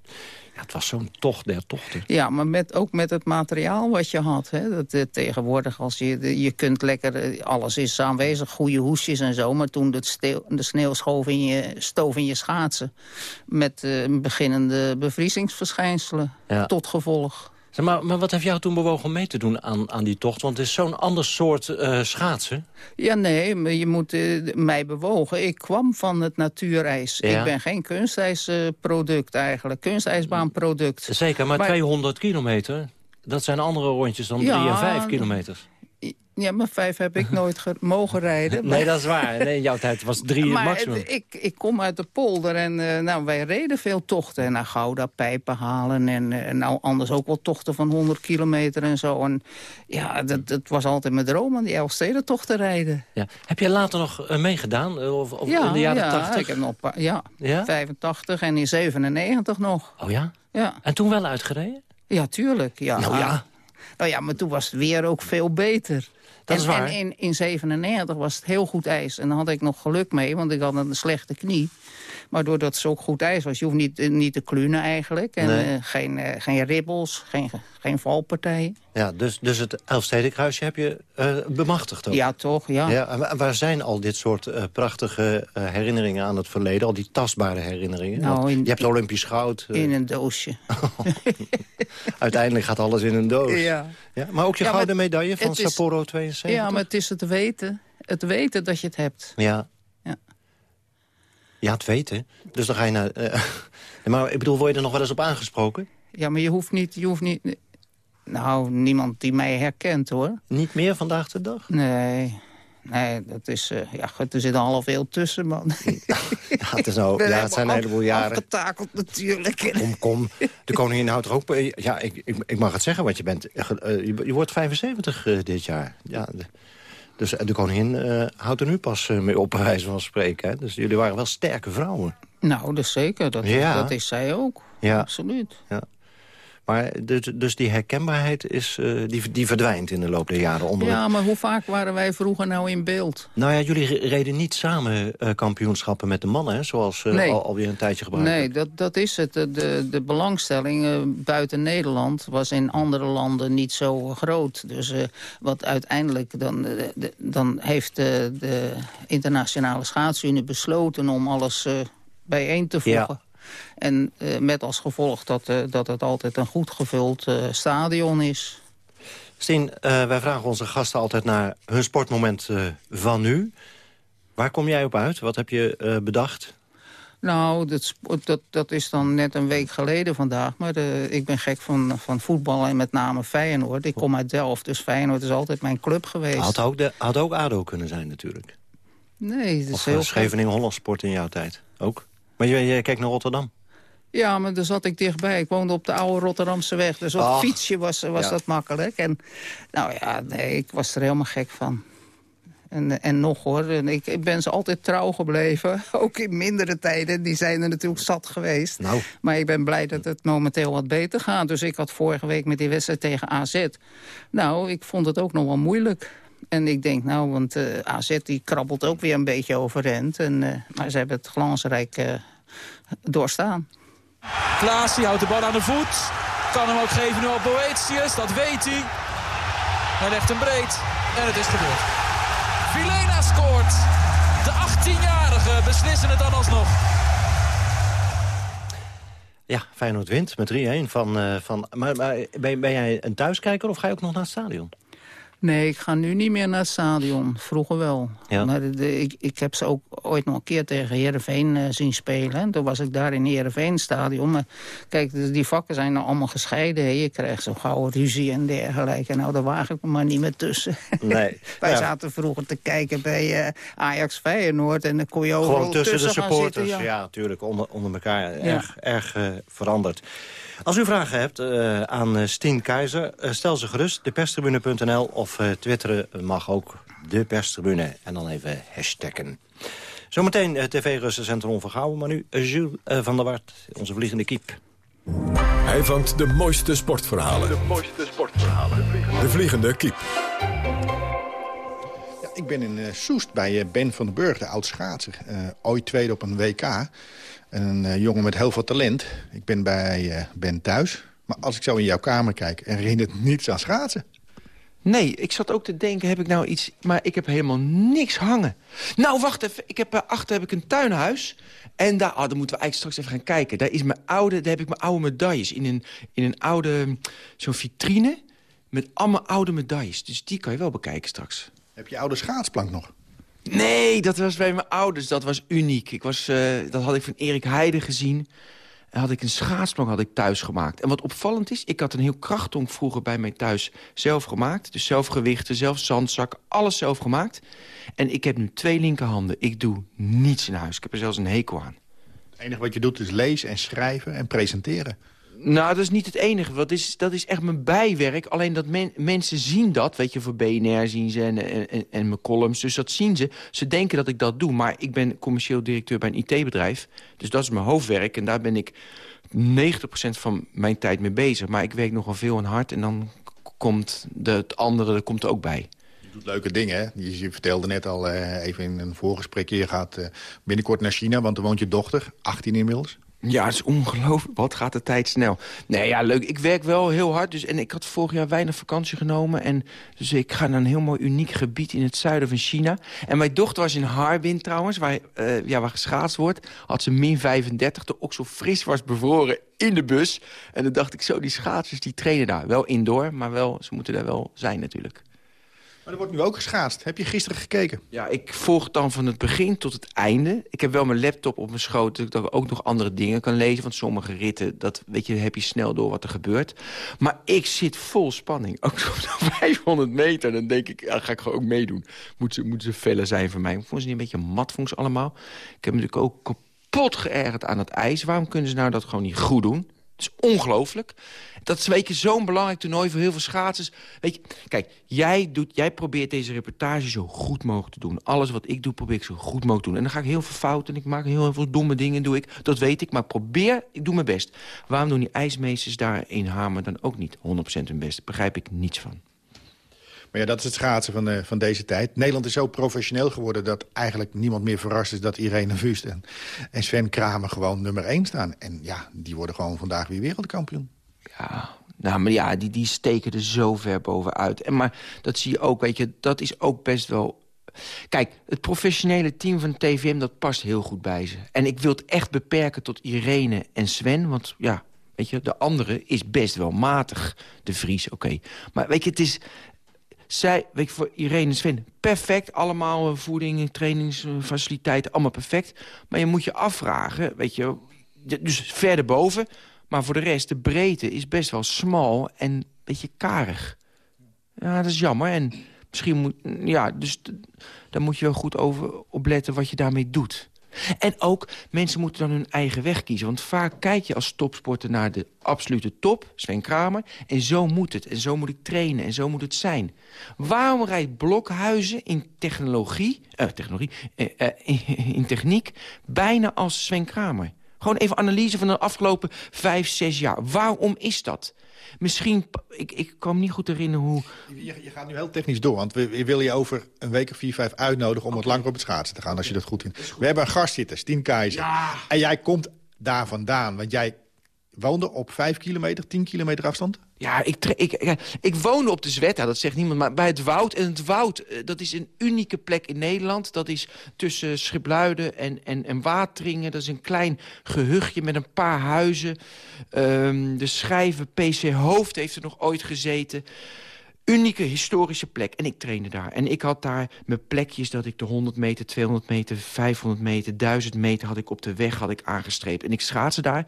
ja, het was zo'n tocht der tochten. Ja, maar met, ook met het materiaal wat je had. Hè. Dat, eh, tegenwoordig, als je, je kunt lekker... eh, alles is aanwezig, goede hoesjes en zo. Maar toen steel- de sneeuw schoof in je, stoof in je schaatsen... met eh, beginnende bevriezingsverschijnselen Ja. tot gevolg. Zeg maar, maar wat heeft jou toen bewogen om mee te doen aan, aan die tocht? Want het is zo'n ander soort eh, schaatsen. Ja, nee, maar je moet eh, mij bewogen. Ik kwam van het natuurijs. Ja. Ik ben geen kunstijsproduct eigenlijk. Kunstijsbaanproduct. Zeker, maar, 200 kilometer, dat zijn andere rondjes dan 3 Ja. en 5 kilometers. Ja, maar vijf heb ik nooit ge- mogen rijden. Nee, dat is waar. Nee, in jouw tijd was het 3 het maar maximum. het- ik, ik kom uit de polder en eh, nou, wij reden veel tochten. Naar Gouda, pijpen halen en eh, nou, anders ook wel tochten van 100 kilometer en zo. En ja, dat, dat was altijd mijn droom om die Elfstedentocht te rijden. Ja. Heb je later nog eh, meegedaan? Of, of ja, in de jaren ja, 80? ik heb nog ja, Ja? 85 en in 97 nog. Oh ja? Ja. En toen wel uitgereden? Ja, tuurlijk. Ja. Nou ja. Nou ja, maar toen was het weer ook veel beter. Dat en, is waar. En in, in 97 was het heel goed ijs. En daar had ik nog geluk mee, want ik had een slechte knie. Maar doordat het zo goed ijs was, je hoeft niet, niet te klunen eigenlijk. En Nee. eh, geen, eh, geen ribbels, geen, geen valpartijen. Ja, dus, dus het Elfstedenkruisje heb je eh, bemachtigd ook? Ja, toch? Ja. Ja, en wa- waar zijn al dit soort eh, prachtige eh, herinneringen aan het verleden? Al die tastbare herinneringen? Nou, in- je hebt Olympisch goud. In een doosje. [laughs] uiteindelijk gaat alles in een doos. Ja. Ja, maar ook je Ja, gouden medaille van Sapporo 72? Ja, maar het is het weten. Het weten dat je het hebt. Ja. Ja. Ja, het weten. Dus dan ga je naar... [laughs] maar ik bedoel, word je er nog wel eens op aangesproken? Ja, maar je hoeft niet... Je hoeft niet nou, niemand die mij herkent, hoor. Niet meer vandaag de dag? Nee. Nee, dat is... eh, ja, goed, er zit al half veel tussen, man. Ja, het, is nou, [laughs] ja, het zijn een heleboel jaren. Afgetakeld natuurlijk. Kom, kom. [laughs] De koningin houdt er ook... bij. Ja, ik, ik, ik mag het zeggen wat je bent. Eh, je, je wordt 75 eh, dit jaar. Ja, de- dus de koningin houdt er nu pas mee op, bij wijze van spreken. Hè? Dus jullie waren wel sterke vrouwen. Nou, dat is zeker. Dat, Ja. dat is zij ook. Ja. Absoluut. Ja. Maar dus, dus die herkenbaarheid is, eh, die, die verdwijnt in de loop der jaren. Onder Ja, maar hoe vaak waren wij vroeger nou in beeld? Nou ja, jullie re- reden niet samen eh, kampioenschappen met de mannen, hè, zoals eh, Nee. al, alweer een tijdje gebruikt. Nee, dat, dat is het. De, de, de belangstelling buiten Nederland was in andere landen niet zo groot. Dus wat uiteindelijk dan, de- dan heeft eh, de internationale schaatsunie besloten om alles bijeen te voegen. Ja. En eh, met als gevolg dat, eh, dat het altijd een goed gevuld eh, stadion is. Stien, wij vragen onze gasten altijd naar hun sportmoment van nu. Waar kom jij op uit? Wat heb je bedacht? Nou, dat, dat, dat is dan net een week geleden vandaag. Maar de, ik ben gek van, van voetbal en met name Feyenoord. Ik kom uit Delft, dus Feyenoord is altijd mijn club geweest. Had ook, de, had ook ADO kunnen zijn natuurlijk. Nee, dat is of heel Scheveningen Hollandsport in jouw tijd ook. Maar je, je kijkt naar Rotterdam. Ja, maar daar zat ik dichtbij. Ik woonde op de oude Rotterdamse weg. Dus op Ach, fietsje was, was ja. dat makkelijk. En nou ja, nee, ik was er helemaal gek van. En, en nog hoor, en ik, ik ben ze altijd trouw gebleven. [laughs] Ook in mindere tijden. Die zijn er natuurlijk zat geweest. Nou. Maar ik ben blij dat het momenteel wat beter gaat. Dus ik had vorige week met die wedstrijd tegen AZ. Nou, ik vond het ook nog wel moeilijk. En ik denk, nou, want eh, AZ die krabbelt ook weer een beetje overend. En, eh, maar ze hebben het glansrijk eh, doorstaan. Klaas die houdt de bal aan de voet. Kan hem ook geven nu op Boetius, dat weet hij. Hij legt hem breed en het is gebeurd. Vilena scoort. De 18-jarigen beslissen het dan alsnog. Ja, Feyenoord wint met 3-1. Van, uh, van, maar maar ben, ben jij een thuiskijker of ga je ook nog naar het stadion? Nee, ik ga nu niet meer naar het stadion. Vroeger wel. Ja. Maar de, de, ik, ik heb ze ook ooit nog een keer tegen Heerenveen uh, zien spelen. En toen was ik daar in Heerenveen stadion. Maar kijk, de, die vakken zijn nou allemaal gescheiden. Hè. Je krijgt zo'n gouden ruzie en dergelijke. Nou, daar waag ik me maar niet meer tussen. Nee. [laughs] Wij ja. zaten vroeger te kijken bij uh, Ajax Feyenoord. En dan kon je Gewoon tussen, tussen de supporters. Zitten, ja. natuurlijk. Onder, onder elkaar. Erg, erg uh, veranderd. Als u vragen hebt uh, aan uh, Stien Keizer, uh, stel ze gerust. Deperstribune.nl of twitteren mag ook de perstribune. En dan even hashtaggen. Zometeen tv-recensent Ron Vergouwen. Maar nu Jules van der Wart, onze vliegende kiep. Hij vangt de mooiste sportverhalen. De mooiste sportverhalen. De vliegende kiep. Ik ben in Soest bij Ben van den Burg, de oud-schaatser. ooit tweede op een WK. Een jongen met heel veel talent. Ik ben bij Ben thuis. Maar als ik zo in jouw kamer kijk, herinnert niets aan schaatsen. Nee, ik zat ook te denken, heb ik nou iets... Maar ik heb helemaal niks hangen. Nou, wacht even. Ik heb, achter heb ik een tuinhuis. En daar, oh, daar moeten we eigenlijk straks even gaan kijken. Daar, is mijn oude, daar heb ik mijn oude medailles. In een, in een oude, zo'n vitrine. Met allemaal oude medailles. Dus die kan je wel bekijken straks. Heb je oude schaatsplank nog? Nee, dat was bij mijn ouders. Dat was uniek. Ik was, uh, dat had ik van Erik Heide gezien. En had ik een schaatsplank had ik thuis gemaakt. En wat opvallend is, ik had een heel krachtonk vroeger bij mij thuis zelf gemaakt. Dus zelf gewichten, zelf zandzak, alles zelf gemaakt. En ik heb nu twee linkerhanden. Ik doe niets in huis. Ik heb er zelfs een hekel aan. Het enige wat je doet is lezen en schrijven en presenteren. Nou, dat is niet het enige. Dat is, dat is echt mijn bijwerk. Alleen dat men, mensen zien dat. Weet je, voor BNR zien ze en, en, en, mijn columns. Dus dat zien ze. Ze denken dat ik dat doe. Maar ik ben commercieel directeur bij een IT-bedrijf. Dus dat is mijn hoofdwerk. En daar ben ik 90% van mijn tijd mee bezig. Maar ik werk nogal veel en hard. En dan komt de, het andere er komt er ook bij. Je doet leuke dingen, hè? Je, vertelde net al uh, even in een voorgesprekje... je gaat uh, binnenkort naar China, want daar woont je dochter. 18 inmiddels. Ja, het is ongelooflijk. Wat gaat de tijd snel. Nee, ja, leuk. Ik werk wel heel hard. Dus, en ik had vorig jaar weinig vakantie genomen. En, dus ik ga naar een heel mooi uniek gebied in het zuiden van China. En mijn dochter was in Harbin trouwens, waar, uh, ja, waar geschaatst wordt. Had ze min 35, de zo fris was bevroren in de bus. En dan dacht ik zo, die schaatsers die trainen daar. Wel indoor, maar wel, ze moeten daar wel zijn natuurlijk. Maar er wordt nu ook geschaatst. Heb je gisteren gekeken? Ja, ik volg dan van het begin tot het einde. Ik heb wel mijn laptop op mijn schoot... dat ik ook nog andere dingen kan lezen. Want sommige ritten, dat weet je, heb je snel door wat er gebeurt. Maar ik zit vol spanning. Ook [laughs] op de 500 meter. Dan denk ik, ja, ga ik gewoon ook meedoen. Moeten ze, moeten ze zijn voor mij. Ik vond ze niet een beetje mat, vond ze allemaal. Ik heb natuurlijk ook kapot geërgerd aan het ijs. Waarom kunnen ze nou dat gewoon niet goed doen? Het is ongelooflijk. Dat is weet je, zo'n belangrijk toernooi voor heel veel schaatsers. Weet je, kijk, jij, doet, jij probeert deze reportage zo goed mogelijk te doen. Alles wat ik doe, probeer ik zo goed mogelijk te doen. En dan ga ik heel veel fouten en ik maak heel, veel domme dingen, doe ik. Dat weet ik, maar probeer, ik doe mijn best. Waarom doen die ijsmeesters daar in Hamer dan ook niet 100% hun best? Begrijp ik niets van. Ja, dat is het schaatsen van, uh, van deze tijd. Nederland is zo professioneel geworden dat eigenlijk niemand meer verrast is... dat Irene Wust en, en Sven Kramer gewoon nummer 1 staan. En ja, die worden gewoon vandaag weer wereldkampioen. Ja, nou, maar ja, die, die steken er zo ver bovenuit. En, maar dat zie je ook, weet je, dat is ook best wel... Kijk, het professionele team van TVM, dat past heel goed bij ze. En ik wil het echt beperken tot Irene en Sven, want ja... Weet je, de andere is best wel matig, de Vries, oké. Maar weet je, het is, zij, weet je, voor Irene en Sven, perfect. Allemaal eh, voeding, trainingsfaciliteiten, allemaal perfect. Maar je moet je afvragen, weet je, dus verder boven. Maar voor de rest, de breedte is best wel smal en een beetje karig. Ja, dat is jammer. En misschien moet, ja, dus daar moet je wel goed over opletten wat je daarmee doet. En ook, mensen moeten dan hun eigen weg kiezen. Want vaak kijk je als topsporter naar de absolute top, Sven Kramer. En zo moet het. En zo moet ik trainen. En zo moet het zijn. Waarom rijdt Blokhuizen in technologie, uh, technologie uh, uh, in techniek bijna als Sven Kramer? Gewoon even analyse van de afgelopen vijf, zes jaar. Waarom is dat? Misschien, ik, ik kan me niet goed herinneren hoe... Je, je gaat nu heel technisch door, want we, we willen je over een week of vier, vijf uitnodigen... om wat langer op het schaatsen te gaan, als je dat goed vindt. We hebben een gast zitten, Stien Keizer. En jij komt daar vandaan, want jij woonde op 5 kilometer, 10 kilometer afstand? Ja, ik, ik, ik, woonde op de Zwetta, dat zegt niemand, maar bij het Woud. En het Woud, eh, dat is een unieke plek in Nederland. Dat is tussen Schipluiden en, en, en Wateringen. Dat is een klein gehuchtje met een paar huizen. Um, de schrijver PC Hoofd heeft er nog ooit gezeten unieke historische plek. En ik trainde daar. En ik had daar mijn plekjes dat ik de 100 meter, 200 meter, 500 meter, 1000 meter had ik op de weg had ik aangestreept. En ik schaatste daar.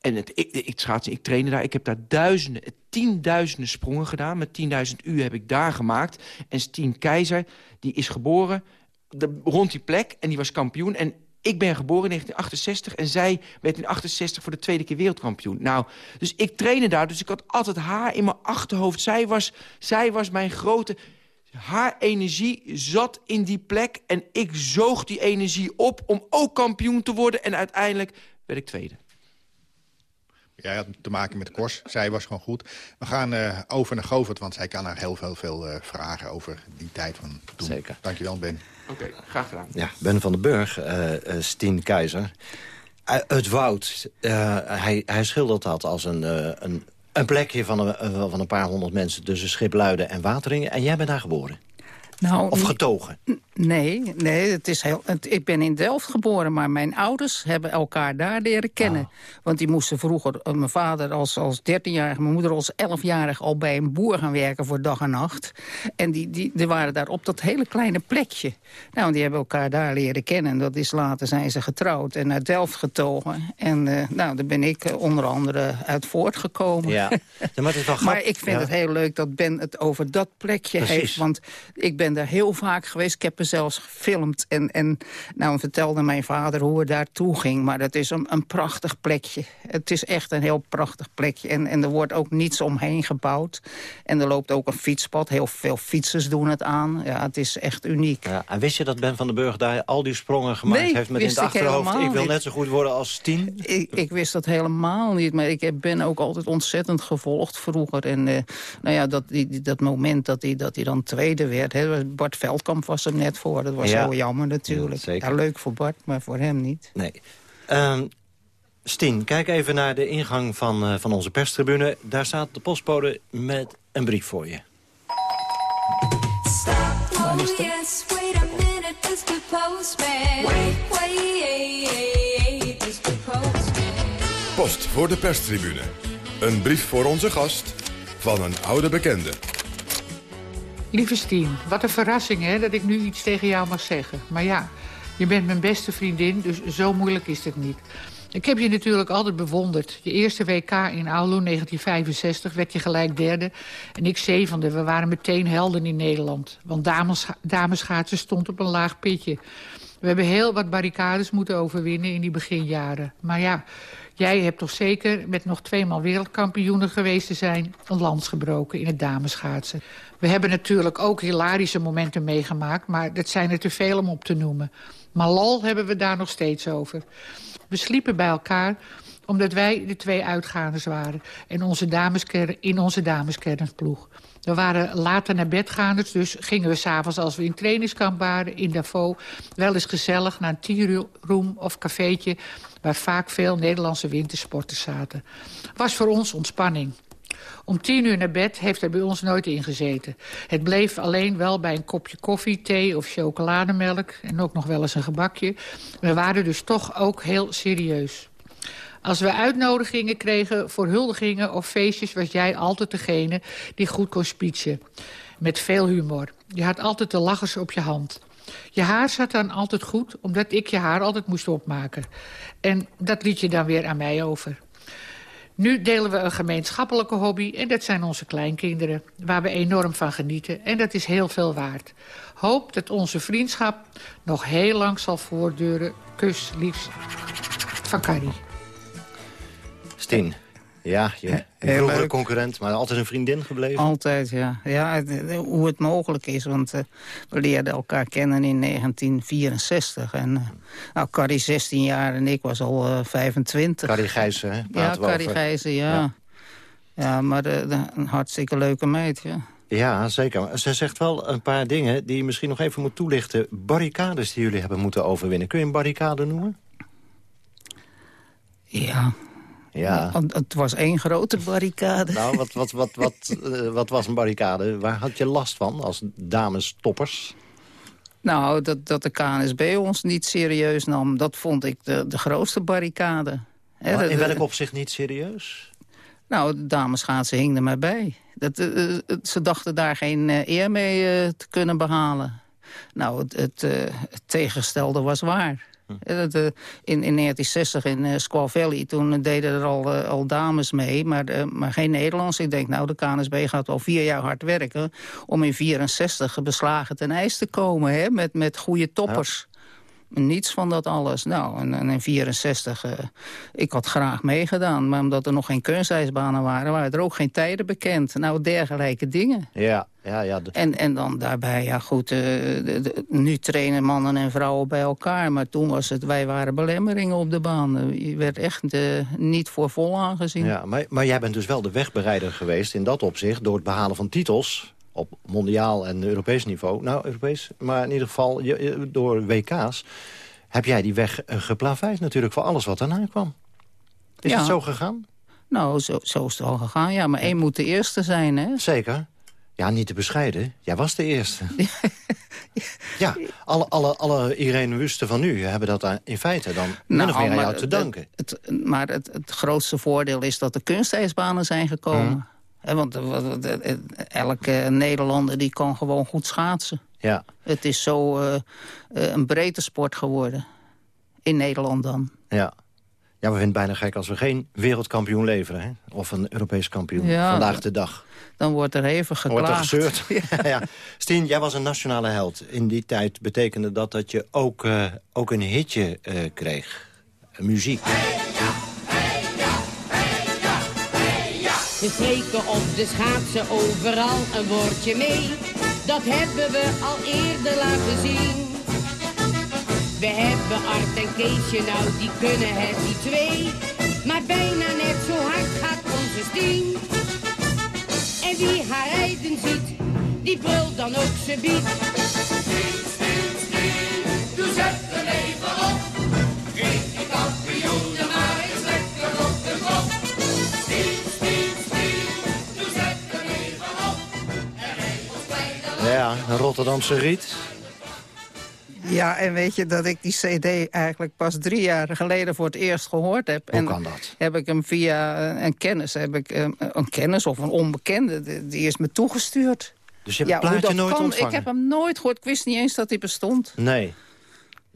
En het, ik, ik schaatsen, ik trainde daar. Ik heb daar duizenden, tienduizenden sprongen gedaan. Met 10.000 uur heb ik daar gemaakt. En Stien Keizer, die is geboren rond die plek. En die was kampioen. En ik ben geboren in 1968 en zij werd in 68 voor de tweede keer wereldkampioen. Nou, dus ik trainde daar, dus ik had altijd haar in mijn achterhoofd. Zij was, zij was mijn grote... Haar energie zat in die plek en ik zoog die energie op om ook kampioen te worden. En uiteindelijk werd ik tweede. Jij had te maken met Kors. Zij was gewoon goed. We gaan uh, over naar Govert, want zij kan haar heel veel, veel uh, vragen over die tijd van toen. Zeker. Dankjewel, Ben. Oké, okay, graag gedaan. Ja, Ben van den Burg, uh, Stien Keizer. het woud, hij, hij schildert dat als een, een, een plekje van een, van een paar honderd mensen... tussen Schipluiden en Wateringen. En jij bent daar geboren? Nou, of getogen? Nee, nee het is heel, het, ik ben in Delft geboren, maar mijn ouders hebben elkaar daar leren kennen. Ah. Want die moesten vroeger, eh, mijn vader als, als 13-jarig, mijn moeder als 11-jarig... al bij een boer gaan werken voor dag en nacht. En die, die, die waren daar op dat hele kleine plekje. Nou, die hebben elkaar daar leren kennen. En dat is later zijn ze getrouwd en naar Delft getogen. En uh, nou, daar ben ik uh, onder andere uit voortgekomen. Ja. [laughs] maar, het maar ik vind ja. het heel leuk dat Ben het over dat plekje Precies. heeft. Want ik ben daar heel vaak geweest. Ik heb er zelfs gefilmd. En, en nou vertelde mijn vader hoe het daartoe ging. Maar het is een, een prachtig plekje. Het is echt een heel prachtig plekje. En, en er wordt ook niets omheen gebouwd. En er loopt ook een fietspad. Heel veel fietsers doen het aan. Ja, het is echt uniek. Ja, en wist je dat Ben van den Burg daar al die sprongen gemaakt nee, heeft met in het achterhoofd... ik wil net zo goed worden als tien? Ik, ik, wist dat helemaal niet. Maar ik ben ook altijd ontzettend gevolgd vroeger. En uh, nou ja, dat, die, dat moment dat hij dat dan tweede werd... Bart Veldkamp was er net voor. Dat was ja. heel jammer natuurlijk. Ja, ja, leuk voor Bart, maar voor hem niet. Nee. Um, Stien, kijk even naar de ingang van, uh, van onze perstribune. Daar staat de postbode met een brief voor je. Post voor de perstribune. Een brief voor onze gast van een oude bekende. Lieve Stien, wat een verrassing hè, dat ik nu iets tegen jou mag zeggen. Maar ja, je bent mijn beste vriendin, dus zo moeilijk is het niet. Ik heb je natuurlijk altijd bewonderd. Je eerste WK in Aulu 1965 werd je gelijk derde. En ik zevende. We waren meteen helden in Nederland. Want dames, dameschaatsen stond op een laag pitje. We hebben heel wat barricades moeten overwinnen in die beginjaren. Maar ja, jij hebt toch zeker met nog tweemaal wereldkampioenen geweest te zijn... een lans gebroken in het dameschaatsen. We hebben natuurlijk ook hilarische momenten meegemaakt... maar dat zijn er te veel om op te noemen. Maar lol hebben we daar nog steeds over. We sliepen bij elkaar omdat wij de twee uitgaanders waren... In onze dameskern, in onze dameskernploeg. We waren later naar bed gaanders, dus gingen we s'avonds... als we in trainingskamp waren, in Davos... wel eens gezellig naar een tierroom of cafeetje... waar vaak veel Nederlandse wintersporters zaten. Was voor ons ontspanning. Om tien uur naar bed heeft er bij ons nooit ingezeten. Het bleef alleen wel bij een kopje koffie, thee of chocolademelk... en ook nog wel eens een gebakje. We waren dus toch ook heel serieus. Als we uitnodigingen kregen voor huldigingen of feestjes... was jij altijd degene die goed kon speechen. Met veel humor. Je had altijd de lachers op je hand. Je haar zat dan altijd goed, omdat ik je haar altijd moest opmaken. En dat liet je dan weer aan mij over. Nu delen we een gemeenschappelijke hobby en dat zijn onze kleinkinderen... waar we enorm van genieten en dat is heel veel waard. Hoop dat onze vriendschap nog heel lang zal voortduren. Kus, liefst, van Carrie. Steen, ja, je vroegere concurrent, maar altijd een vriendin gebleven. Altijd, ja. ja het- hoe het mogelijk is, want eh, we leerden elkaar kennen in 1964. En eh, nou, Carrie 16 jaar en ik was al eh 25. Carrie Gijssen, hè? Ja, praten Carrie. Gijzen, ja. Ja. ja. maar een hartstikke leuke meid, ja. Ja, zeker. Ze zegt wel een paar dingen die je misschien nog even moet toelichten. Barricades die jullie hebben moeten overwinnen. Kun je een barricade noemen? Ja. Ja. Want Het was één grote barricade. Nou, wat, wat, wat, wat, [laughs] eh, wat was een barricade? Waar had je last van als dames toppers? Nou, dat, dat de KNSB ons niet serieus nam, dat vond ik de, de grootste barricade. Hè, Maar in welk opzicht niet serieus? Nou, de dameschaatsen hing er maar bij. Dat, eh, eh, ze dachten daar geen eer mee te kunnen behalen. Nou, het, het, het tegengestelde was waar. Eh, eh, in, in 1960 in eh, Squaw Valley, toen deden er al, eh, al dames mee, maar, eh, maar geen Nederlands. Ik denk, nou, de KNSB gaat al vier jaar hard werken... om in 64 beslagen ten ijs te komen, hè, met, met goede toppers. Niets van dat alles. Nou, en, en in 64, eh, ik had graag meegedaan. Maar omdat er nog geen kunstijsbanen waren, waren er ook geen tijden bekend. Nou, dergelijke dingen. Ja, ja, ja. En, en dan daarbij, ja goed, eh, de- de- nu trainen mannen en vrouwen bij elkaar. Maar toen was het, wij waren belemmeringen op de baan. Je werd echt eh, niet voor vol aangezien. Ja, maar, maar jij bent dus wel de wegbereider geweest in dat opzicht... door het behalen van titels op mondiaal en Europees niveau. Nou, Europees, maar in ieder geval je- door WK's... heb jij die weg eh, geplaveid natuurlijk voor alles wat daarna kwam. Is Ja. het zo gegaan? Nou, zo, zo is het al gegaan. Ja, maar één moet de eerste zijn, hè? Zeker. Ja, niet te bescheiden. Jij was de eerste. [laughs] ja, alle, alle, alle Irene Wusten van nu hebben dat in feite dan min of meer aan Nou, jou te danken. Het, maar het, het grootste voordeel is dat de kunstijsbanen zijn gekomen. Mhm. Want eh, wat- eh, elke Nederlander die kan gewoon goed schaatsen. Ja. Het is zo eh, eh, een breedte sport geworden. In Nederland dan. Ja. Ja, we vinden het bijna gek als we geen wereldkampioen leveren. Hè? Of een Europees kampioen. Ja, Vandaag de dag. Dan wordt er even geklaagd. Wordt er gezeurd. [laughs] ja. ja. Stien, jij was een nationale held. In die tijd betekende dat dat je ook, eh, ook een hitje eh, kreeg. Muziek. We spreken op de schaatsen overal een woordje mee. Dat hebben we al eerder laten zien. We hebben Art en Keesje, nou die kunnen het die twee. Maar bijna net zo hard gaat onze Stien. En wie haar rijden ziet, die brult dan ook ze biedt. Ja, een Rotterdamse riet. Ja, en weet je dat ik die cd eigenlijk pas drie jaar geleden voor het eerst gehoord heb. Hoe en kan dat? Heb ik hem via een kennis, heb ik, eh, een kennis of een onbekende, die- is me toegestuurd. Dus je hebt ja, het plaatje nooit kan, ontvangen? Ik heb hem nooit gehoord, ik wist niet eens dat hij bestond. Nee.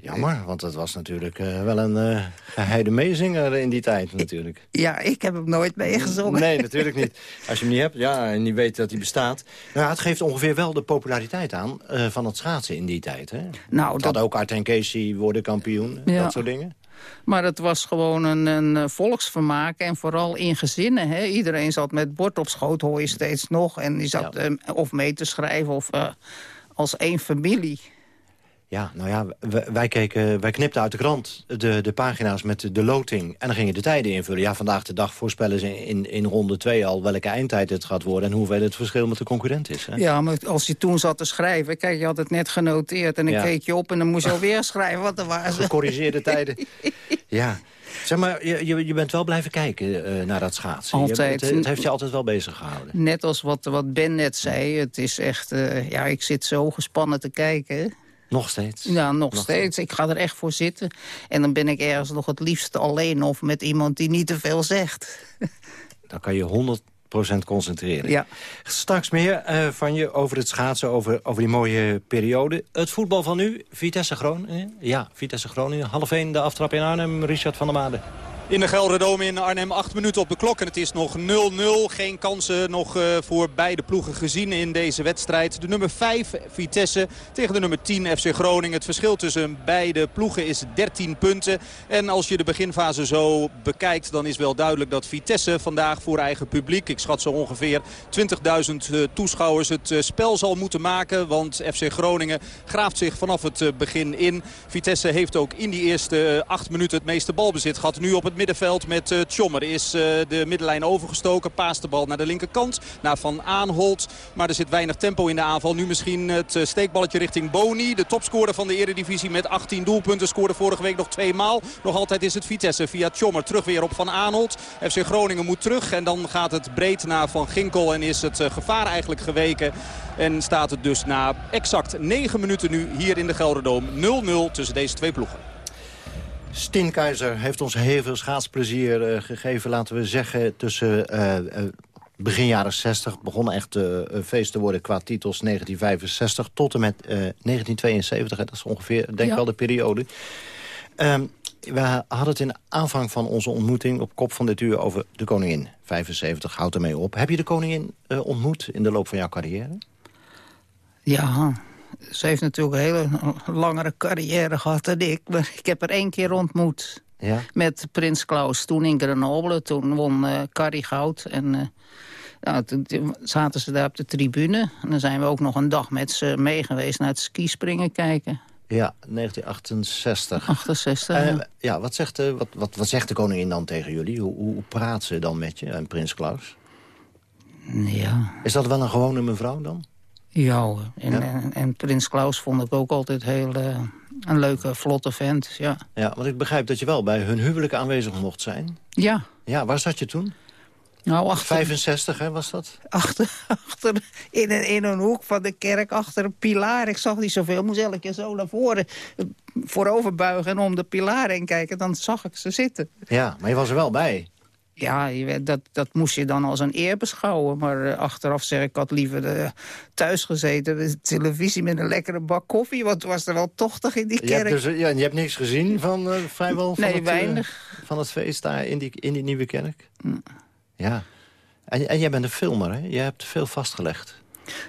Jammer, want het was natuurlijk eh, wel een eh geheide meezinger in die tijd natuurlijk. Ja, ik heb hem nooit meegezongen. Nee, natuurlijk niet. Als je hem niet hebt ja, en niet weet dat hij bestaat. Nou, ja, het geeft ongeveer wel de populariteit aan eh, van het schaatsen in die tijd. Hè? Nou, dat- had ook Art en Casey worden kampioen, Ja. dat soort dingen. Maar het was gewoon een, een volksvermaak en vooral in gezinnen. Hè. Iedereen zat met bord op schoot, hoor je steeds nog. En die zat of mee te schrijven of als één familie. Ja, nou ja, wij, wij, keken, wij knipten uit de krant de, de pagina's met de, de loting. En dan gingen de tijden invullen. Ja, vandaag de dag voorspellen ze in, in ronde 2 al welke eindtijd het gaat worden... en hoeveel het verschil met de concurrent is. Hè? Ja, maar als je toen zat te schrijven, kijk, je had het net genoteerd... en dan Ja. keek je op en dan moest je alweer schrijven, wat er was. Gecorrigeerde [laughs] tijden. Ja. Zeg maar, je, je, bent wel blijven kijken eh, naar dat schaatsen. Altijd. het, het heeft je altijd wel bezig gehouden. Net als wat, wat Ben net zei, het is echt... eh, ja, ik zit zo gespannen te kijken. Nog steeds? Ja, nog, steeds. Ik ga er echt voor zitten. En dan ben ik ergens nog het liefst alleen of met iemand die niet te veel zegt. [laughs] Dan kan je concentreren. Ja. Straks meer eh, van je over het schaatsen, over, over die mooie periode. Het voetbal van nu, Vitesse Groningen. Ja, Vitesse Groningen. Half 1 de aftrap in Arnhem. Richard van der Made. In de Gelderdoom in Arnhem, 8 minuten op de klok. En het is nog 0-0. Geen kansen nog uh, voor beide ploegen gezien in deze wedstrijd. De nummer 5, Vitesse, tegen de nummer 10, FC Groningen. Het verschil tussen beide ploegen is 13 punten. En als je de beginfase zo bekijkt, dan is wel duidelijk dat Vitesse vandaag voor eigen publiek... ik schat zo ongeveer 20.000 uh, toeschouwers het uh, spel zal moeten maken. Want FC Groningen graaft zich vanaf het begin in. Vitesse heeft ook in die eerste 8 minuten het meeste balbezit gehad. Nu op het middenveld met uh, Tjommer. Is uh, de middenlijn overgestoken. Paast de bal naar de linkerkant. Naar Van Aanholt. Maar er zit weinig tempo in de aanval. Nu misschien het uh, steekballetje richting Boni. De topscorer van de eredivisie met 18 doelpunten. Scoorde vorige week nog twee maal. Nog altijd is het Vitesse via Tjommer. Terug weer op Van Aanholt. FC Groningen moet terug. En dan gaat het breed naar Van Ginkel. En is het gevaar eigenlijk geweken. En staat het dus na exact 9 minuten nu hier in de Gelderdoom. 0-0 tussen deze twee ploegen. Stien Keizer heeft ons heel veel schaatsplezier uh, gegeven, laten we zeggen, tussen uh, uh, begin jaren 60. begon echt een feest te worden qua titels 1965 tot en met 1972. Hè, dat is ongeveer, denk ik ja. wel, de periode. Um, we hadden het in de aanvang van onze ontmoeting op kop van dit uur over de koningin. 75, houd ermee op. Heb je de koningin ontmoet in de loop van jouw carrière? Ja, ze heeft natuurlijk een hele langere carrière gehad dan ik. Maar ik heb er één keer ontmoet. Ja? Met Prins Klaus. Toen in Grenoble. Toen won uh, Carrie goud. En uh, nou, toen, zaten ze daar op de tribune. En dan zijn we ook nog een dag met ze mee geweest naar het skispringen kijken. Ja, 1968. 68, uh, ja. ja. wat, zegt de, wat, wat, wat zegt de koningin dan tegen jullie? Hoe, hoe praat ze dan met je en Prins Klaus? Ja. Is dat wel een gewone mevrouw dan? Ja, en, ja. en, en, Prins Klaus vond ik ook altijd heel uh, een leuke, vlotte vent, ja. Ja, want ik begrijp dat je wel bij hun huwelijk aanwezig mocht zijn. Ja. Ja, waar zat je toen? Nou, achter... 65, hè, was dat? Achter, [laughs] achter in, een, in een hoek van de kerk, achter een pilaar. Ik zag niet zoveel, moest elke keer zo naar voren voorover buigen en om de pilaar heen kijken. Dan zag ik ze zitten. Ja, maar je was er wel bij. Ja, dat, dat moest je dan als een eer beschouwen. Maar uh, achteraf zeg ik, ik had liever uh, thuis gezeten... de televisie met een lekkere bak koffie. Want het was er wel tochtig in die kerk. Je hebt, dus, ja, je hebt niks gezien van uh, vrijwel van, nee, het, weinig. van het feest daar in die, in die nieuwe kerk? Mm. Ja. En, en jij bent een filmer, hè? Je hebt veel vastgelegd.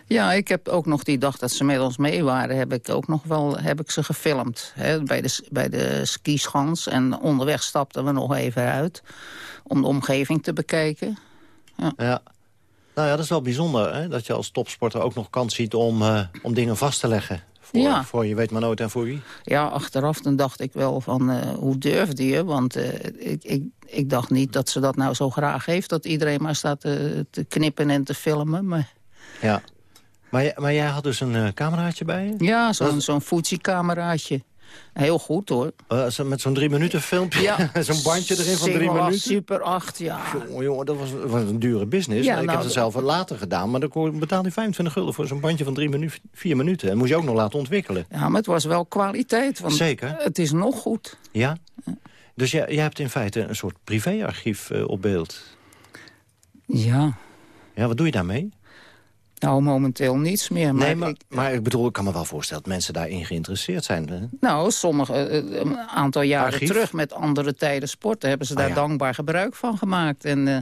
Ja, ik heb ook nog die dag dat ze met ons mee waren... heb ik ook nog wel heb ik ze gefilmd hè, bij, de, bij de skischans. En onderweg stapten we nog even uit om de omgeving te bekijken. Ja. ja. Nou ja, dat is wel bijzonder, hè? dat je als topsporter ook nog kans ziet om, uh, om dingen vast te leggen. Voor, ja. voor je weet maar nooit en voor wie. Ja, achteraf dan dacht ik wel van, uh, hoe durfde je? Want uh, ik, ik, ik dacht niet dat ze dat nou zo graag heeft... dat iedereen maar staat te, te knippen en te filmen. Maar... Ja, maar, maar jij had dus een uh, cameraatje bij je? Ja, zo'n zo'n Fuji-cameraatje. Heel goed hoor. Uh, zo met zo'n drie minuten filmpje? Ja. [laughs] zo'n bandje erin van drie minuten? Super 8, ja. Jongen, jongen dat was, was, een dure business. Ja, ik nou, heb het zelf wat later gedaan. Maar dan betaalde je 25 gulden voor zo'n bandje van drie minu vier minuten. En moest je ook nog laten ontwikkelen. Ja, maar het was wel kwaliteit. Want Zeker. Het is nog goed. Ja? Dus jij, jij hebt in feite een soort privéarchief uh, op beeld. Ja. Ja, wat doe je daarmee? Nou, momenteel niets meer. Maar nee, maar ik, maar ik bedoel, ik kan me wel voorstellen dat mensen daarin geïnteresseerd zijn. Hè? Nou, sommige, uh, een aantal jaren Archief? terug met andere tijden sporten... hebben ze daar Ah, ja. dankbaar gebruik van gemaakt. En, uh,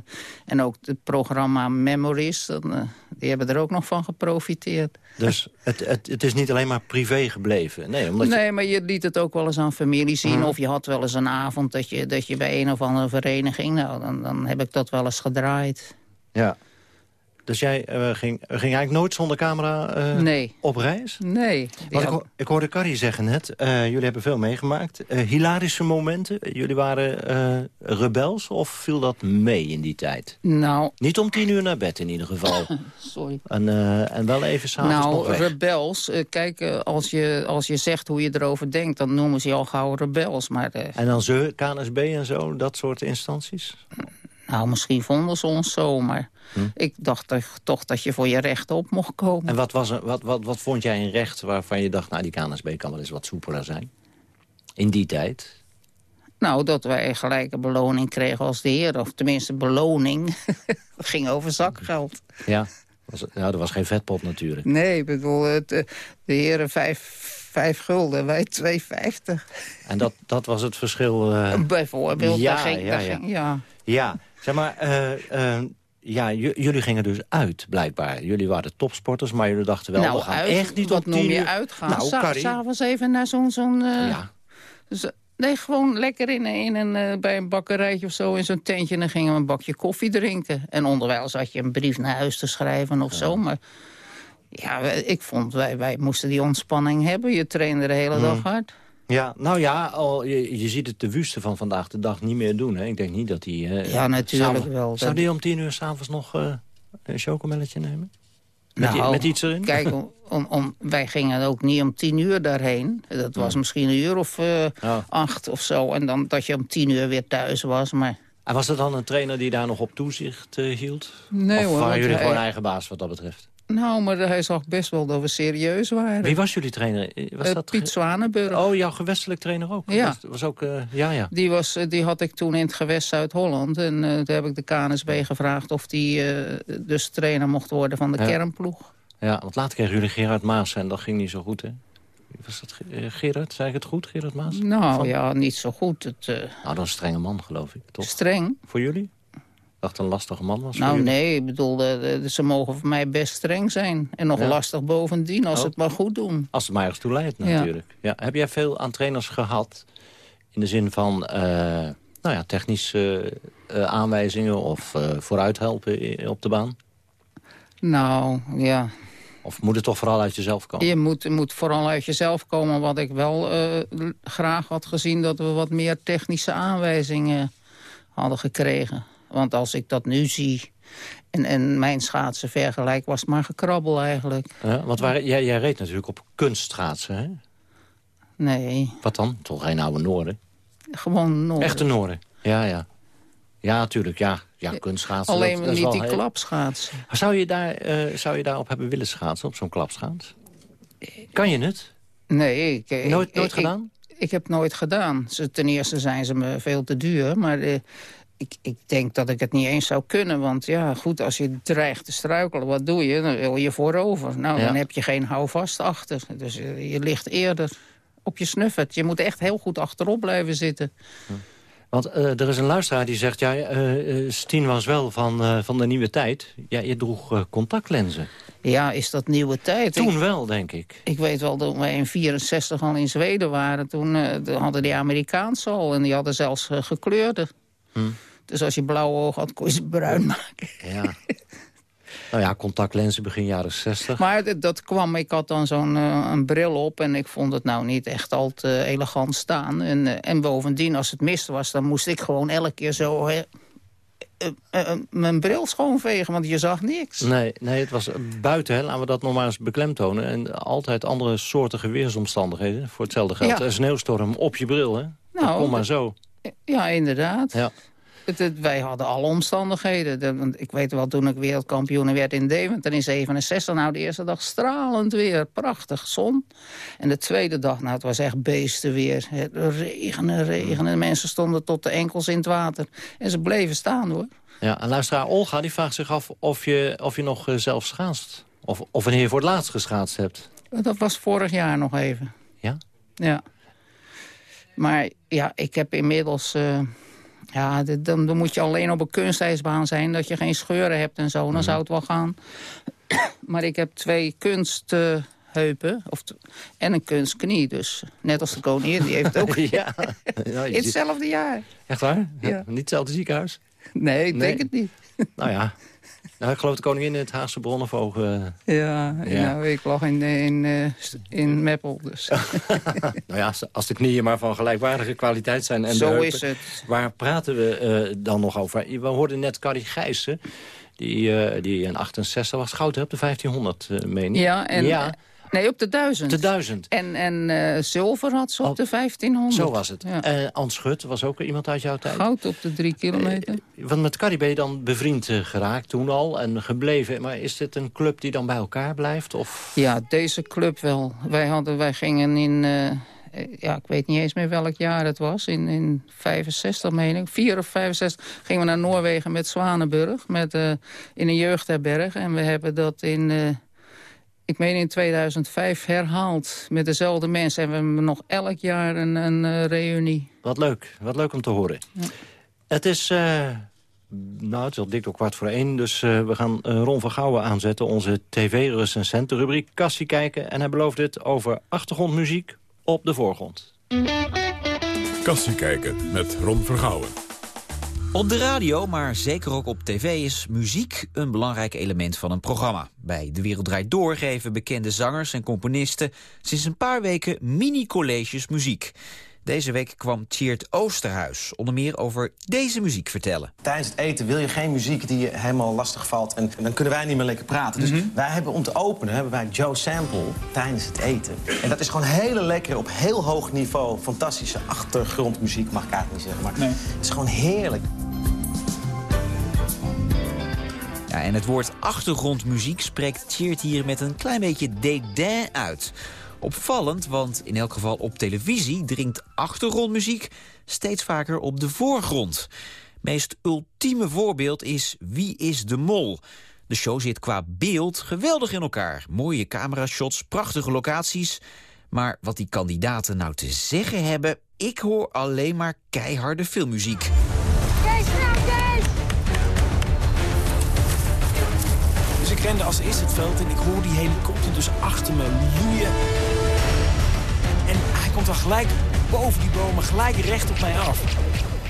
en ook het programma Memories, dan, uh, die hebben er ook nog van geprofiteerd. Dus het, het, het is niet alleen maar privé gebleven. Nee, omdat nee, je... maar je liet het ook wel eens aan familie zien. Mhm. Of je had wel eens een avond dat je, dat je bij een of andere vereniging... nou, dan, dan heb ik dat wel eens gedraaid. Ja. Dus jij uh, ging, ging eigenlijk nooit zonder camera uh, nee. op reis? Nee. Want ik, ik, hoorde Carrie zeggen net, uh, jullie hebben veel meegemaakt. hilarische momenten, jullie waren rebels of viel dat mee in die tijd? Nou... Niet om tien uur naar bed in ieder geval. [laughs] Sorry. En, en wel even s'avonds nou, rebels, kijk, als je, als je zegt hoe je erover denkt... dan noemen ze je al gauw rebels. Maar, en dan ze, KNSB en zo, dat soort instanties? Nou, misschien vonden ze ons zo, maar hm. ik dacht toch dat je voor je rechten op mocht komen. En wat, was er, wat, wat, wat vond jij een recht waarvan je dacht... nou, die KNSB kan wel eens wat soepeler zijn? In die tijd? Nou, dat wij gelijke beloning kregen als de heren. Of tenminste, beloning. [laughs] Het ging over zakgeld. Ja, was, nou, er was geen vetpot natuurlijk. Nee, ik bedoel, het, eh, de heren vijf, vijf gulden, wij 2,50. En dat, dat was het verschil... eh, Bijvoorbeeld, ja, daar ging, ja, daar ja. ging- ja. Ja, zeg maar, eh, eh, ja, jullie gingen dus uit, blijkbaar. Jullie waren topsporters, maar jullie dachten wel, nou, we gaan uit, echt niet wat om noem je uitgaan? Nou, Sa- S'avonds even naar zo'n... zo'n eh, Ja. Nee, gewoon lekker in, in een, bij een bakkerijtje of zo in zo'n tentje... en dan gingen we een bakje koffie drinken. En onderwijl zat je een brief naar huis te schrijven of zo. Maar ja, ik vond, wij, wij moesten die ontspanning hebben. Je trainde de hele Hmm. dag hard. Ja, nou ja, al, je, je ziet het de wuste van vandaag de dag niet meer doen. Hè? Ik denk niet dat hij... eh, Ja, natuurlijk wel. Zou Dat- die om tien uur s'avonds nog eh, een chocomelletje nemen? Met, Nou, met iets erin? Kijk, om, om, om- wij gingen ook niet om tien uur daarheen. Dat was misschien een uur of eh, Ja. acht of zo. En dan dat je om tien uur weer thuis was. Maar En was er dan een trainer die daar nog op toezicht hield? Nee, of hoor, waren want jullie hij- gewoon eigen baas wat dat betreft? Nou, maar hij zag best wel dat we serieus waren. Wie was jullie trainer? Eh, Was Eh, dat Piet Zwanenburg. Oh, jouw gewestelijk trainer ook? Ja. Was, was ook, eh, ja, ja. Die, was, die had ik toen in het gewest Zuid-Holland. En eh, toen heb ik de KNSB gevraagd of die dus trainer mocht worden van de Ja. kernploeg. Ja, want later kregen jullie Gerard Maas en dat ging niet zo goed, hè? Was dat Ge- Gerard? Zei ik het goed, Gerard Maas? Nou Van- ja, niet zo goed. Het, Nou, dat is een strenge man, geloof ik, toch? streng. Voor jullie? Dacht een lastige man was Nou nee, ik bedoel, ze mogen voor mij best streng zijn. En nog Ja. lastig bovendien, als ze Oh. het maar goed doen. Als het maar ergens toe leidt, natuurlijk. Ja. Heb jij veel aan trainers gehad in de zin van eh, nou ja, technische eh, aanwijzingen of eh vooruithelpen op de baan? Nou, ja. Of moet het toch vooral uit jezelf komen? Je moet, moet vooral uit jezelf komen. Wat ik wel graag had gezien... dat we wat meer technische aanwijzingen hadden gekregen. Want als ik dat nu zie... en, en mijn schaatsen vergelijk, was het maar gekrabbel eigenlijk. Ja, want waar, jij, jij reed natuurlijk op kunstschaatsen, hè? Nee, Wat dan? Toch geen oude Noorden? gewoon nooit. Echte Noorden? Ja, ja. Ja, natuurlijk, ja. Ja, kunstschaatsen. Alleen dat- dat is niet die heel- klapschaatsen. Zou je, daar, eh, zou je daarop hebben willen schaatsen, op zo'n klapschaats? Kan je het? Nee, ik, Nooit- ik- nooit ik- gedaan? Ik, heb nooit gedaan. Ze, ten eerste zijn ze me veel te duur. Maar eh, ik, ik denk dat ik het niet eens zou kunnen. Want ja, goed, als je dreigt te struikelen, wat doe je? Dan wil je voorover. Nou, Ja. dan heb je geen houvast achter. Dus eh, je ligt eerder op je snuffert. Je moet echt heel goed achterop blijven zitten. Want eh, er is een luisteraar die zegt... ja, eh, Stien was wel van, van de nieuwe tijd. Ja, je droeg contactlenzen. Ja, is dat nieuwe tijd? Toen Ik- wel, denk ik. Ik weet wel dat wij in 64 al in Zweden waren. Toen de- hadden die Amerikaanse al. En die hadden zelfs gekleurde. Hm. Dus als je blauwe ogen had, kon je ze bruin maken. Ja. nou ja, contactlenzen begin jaren 60. Maar dat, kwam, ik had dan zo'n een bril op... en ik vond het nou niet echt al te elegant staan. En, eh, en bovendien, als het mist was, dan moest ik gewoon elke keer zo... hè, eh, mijn bril schoonvegen, want je zag niks. Nee, nee, het was buiten, hè, laten we dat nog maar eens beklemtonen. En altijd andere soortige weersomstandigheden. Voor hetzelfde geld. Ja. Een sneeuwstorm op je bril, hè? dat Nou, kon maar zo. Ja, inderdaad. Ja. Het, het- wij hadden alle omstandigheden. De- want ik weet wel, toen ik wereldkampioen werd in Deventer in 67... nou, de eerste dag stralend weer, prachtig, zon. En de tweede dag, nou, het was echt beestenweer. Het regenen, regenen. Mensen stonden tot de enkels in het water. En ze bleven staan, hoor. Ja, en luisteraar Olga die vraagt zich af of je, of je nog eh, zelf schaatst. Of, of wanneer je voor het laatst geschaatst hebt. Dat was vorig jaar nog even. Ja? Ja. Maar ja, ik heb inmiddels... eh, ja, dan, dan moet je alleen op een kunstijsbaan zijn... dat je geen scheuren hebt en zo. Dan zou het wel gaan. [clears throat] maar ik heb twee kunstheupen of en een kunstknie. Dus net als de koningin, die heeft ook... [laughs] ja. [laughs] In hetzelfde jaar. Echt waar? Ja. Niet hetzelfde ziekenhuis? Nee, ik Nee. denk het niet. Nou ja. [laughs] Nou, ik geloof de koningin in het Haagse Bronnenvoog. eh, Ja, Ja. Nou, ik lag in, in, eh, in Meppel, dus... [laughs] nou ja, als- de knieën maar van gelijkwaardige kwaliteit zijn. En de Zo heupen, is het. Waar praten we eh, dan nog over? We hoorden net Carrie Gijssen. Die, eh, die in 68 was goud hè, op de 1500, eh meen ik. Ja, en, ja, nee, op de duizend. de 1000. En, en eh, zilver had ze op de 1500. Zo was het. Ja. Eh Ans Schut was ook iemand uit jouw tijd. Goud op de drie kilometer. Want met Carrie ben je dan bevriend eh, geraakt toen al en gebleven. Maar is dit een club die dan bij elkaar blijft? Of... Ja, deze club wel. Wij, hadden, wij gingen in, eh, eh, ja, ik weet niet eens meer welk jaar het was. In, in 65, meen ik. 4 of 65 gingen we naar Noorwegen met Zwanenburg. Met, eh, in een jeugdherberg. En we hebben dat in... ik meen in 2005 herhaald met dezelfde mensen. En we hebben nog elk jaar een, een eh, reunie. Wat leuk, wat leuk om te horen. Het is, eh, nou het is al dik door kwart voor één, dus eh, we gaan Ron van Gouwen aanzetten. Onze tv-recensent, de rubriek Kassie kijken. En hij belooft dit over achtergrondmuziek op de voorgrond. Kassie kijken met Ron Vergouwen. Op de radio, maar zeker ook op tv, is muziek een belangrijk element van een programma. Bij De Wereld Draait Door geven bekende zangers en componisten sinds een paar weken mini-colleges muziek. Deze week kwam Tjeerd Oosterhuis onder meer over deze muziek vertellen. Tijdens het eten wil je geen muziek die je helemaal lastig valt. En dan kunnen wij niet meer lekker praten. Dus wij hebben om te openen hebben wij Joe Sample tijdens het eten. En dat is gewoon hele lekkere, op heel hoog niveau... fantastische achtergrondmuziek, mag ik eigenlijk niet zeggen. Maar het is gewoon heerlijk. Ja, en het woord achtergrondmuziek spreekt Tjeerd hier met een klein beetje dédain uit. Opvallend, want in elk geval op televisie dringt achtergrondmuziek steeds vaker op de voorgrond. Meest ultieme voorbeeld is Wie is de Mol? De show zit qua beeld geweldig in elkaar. Mooie camerashots, prachtige locaties. Maar wat die kandidaten nou te zeggen hebben... ik hoor alleen maar keiharde filmmuziek. Kees, snel, Kees! Dus ik rende als eerste het veld en ik hoor die helikopter dus achter me loeien. Hij komt dan gelijk boven die bomen, gelijk recht op mij af.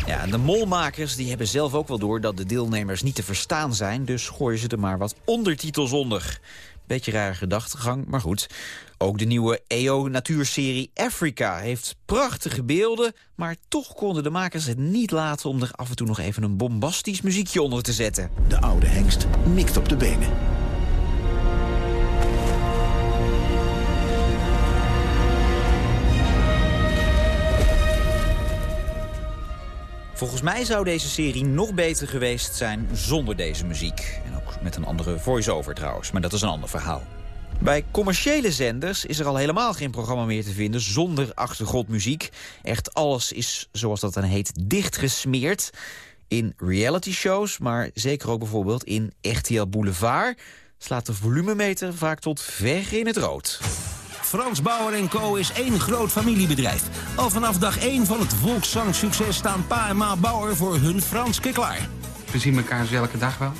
Ja, en de molmakers die hebben zelf ook wel door dat de deelnemers niet te verstaan zijn... dus gooien ze er maar wat ondertitels onder. Beetje rare gedachtegang, maar goed. Ook de nieuwe EO-natuurserie Africa heeft prachtige beelden... maar toch konden de makers het niet laten om er af en toe nog even een bombastisch muziekje onder te zetten. De oude hengst mikt op de benen. Volgens mij zou deze serie nog beter geweest zijn zonder deze muziek. En ook met een andere voice-over trouwens, maar dat is een ander verhaal. Bij commerciële zenders is er al helemaal geen programma meer te vinden zonder achtergrondmuziek. Echt alles is, zoals dat dan heet, dichtgesmeerd. In reality shows, maar zeker ook bijvoorbeeld in RTL Boulevard... slaat de volumemeter vaak tot ver in het rood. Frans Bauer Co. is één groot familiebedrijf. Al vanaf dag 1 van het volkszangsucces staan pa en ma Bauer voor hun Franske klaar. We zien elkaar dus elke dag wel.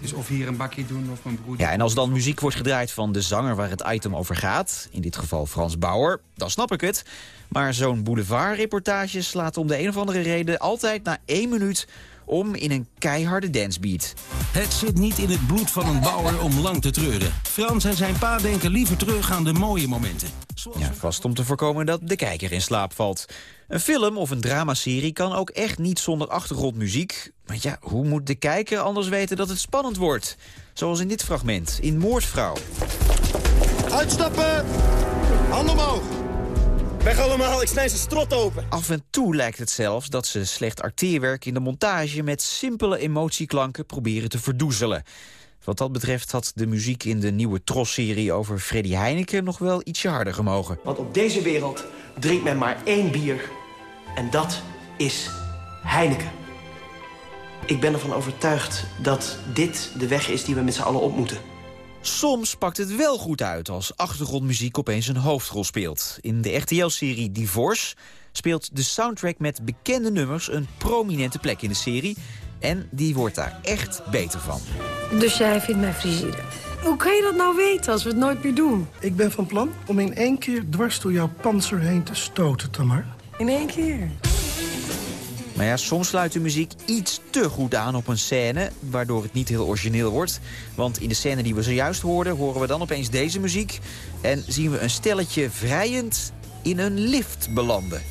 Dus of hier een bakje doen of mijn broer. Ja, en als dan muziek wordt gedraaid van de zanger waar het item over gaat... in dit geval Frans Bauer, dan snap ik het. Maar zo'n boulevardreportage slaat om de een of andere reden... altijd na één minuut om in een keiharde dancebeat. Het zit niet in het bloed van een bouwer om lang te treuren. Frans en zijn pa denken liever terug aan de mooie momenten. Ja, vast om te voorkomen dat de kijker in slaap valt. Een film of een dramaserie kan ook echt niet zonder achtergrondmuziek. Maar ja, hoe moet de kijker anders weten dat het spannend wordt? Zoals in dit fragment, in Moordvrouw. Uitstappen! Handen omhoog! Weg allemaal, ik snij ze strot open. Af en toe lijkt het zelfs dat ze slecht acteerwerk in de montage... met simpele emotieklanken proberen te verdoezelen. Wat dat betreft had de muziek in de nieuwe Tros-serie over Freddy Heineken... nog wel ietsje harder gemogen. Want op deze wereld drinkt men maar één bier. En dat is Heineken. Ik ben ervan overtuigd dat dit de weg is die we met z'n allen op moeten. Soms pakt het wel goed uit als achtergrondmuziek opeens een hoofdrol speelt. In de RTL-serie Divorce speelt de soundtrack met bekende nummers... een prominente plek in de serie. En die wordt daar echt beter van. Dus jij vindt mij frigide. Hoe kan je dat nou weten als we het nooit meer doen? Ik ben van plan om in één keer dwars door jouw panzer heen te stoten, Tamar. In één keer? Maar ja, soms sluit de muziek iets te goed aan op een scène... waardoor het niet heel origineel wordt. Want in de scène die we zojuist hoorden... horen we dan opeens deze muziek... en zien we een stelletje vrijend in een lift belanden.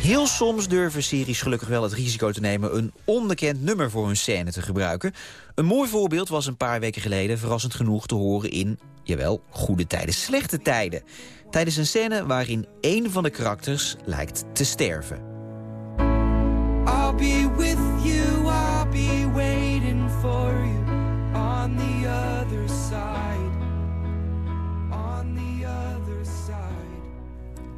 Heel soms durven series gelukkig wel het risico te nemen... een onbekend nummer voor hun scène te gebruiken. Een mooi voorbeeld was een paar weken geleden... verrassend genoeg te horen in, Jawel, goede tijden, slechte tijden. Tijdens een scène waarin één van de karakters lijkt te sterven. I'll be with you, I'll be waiting for you on the other side. On the other side.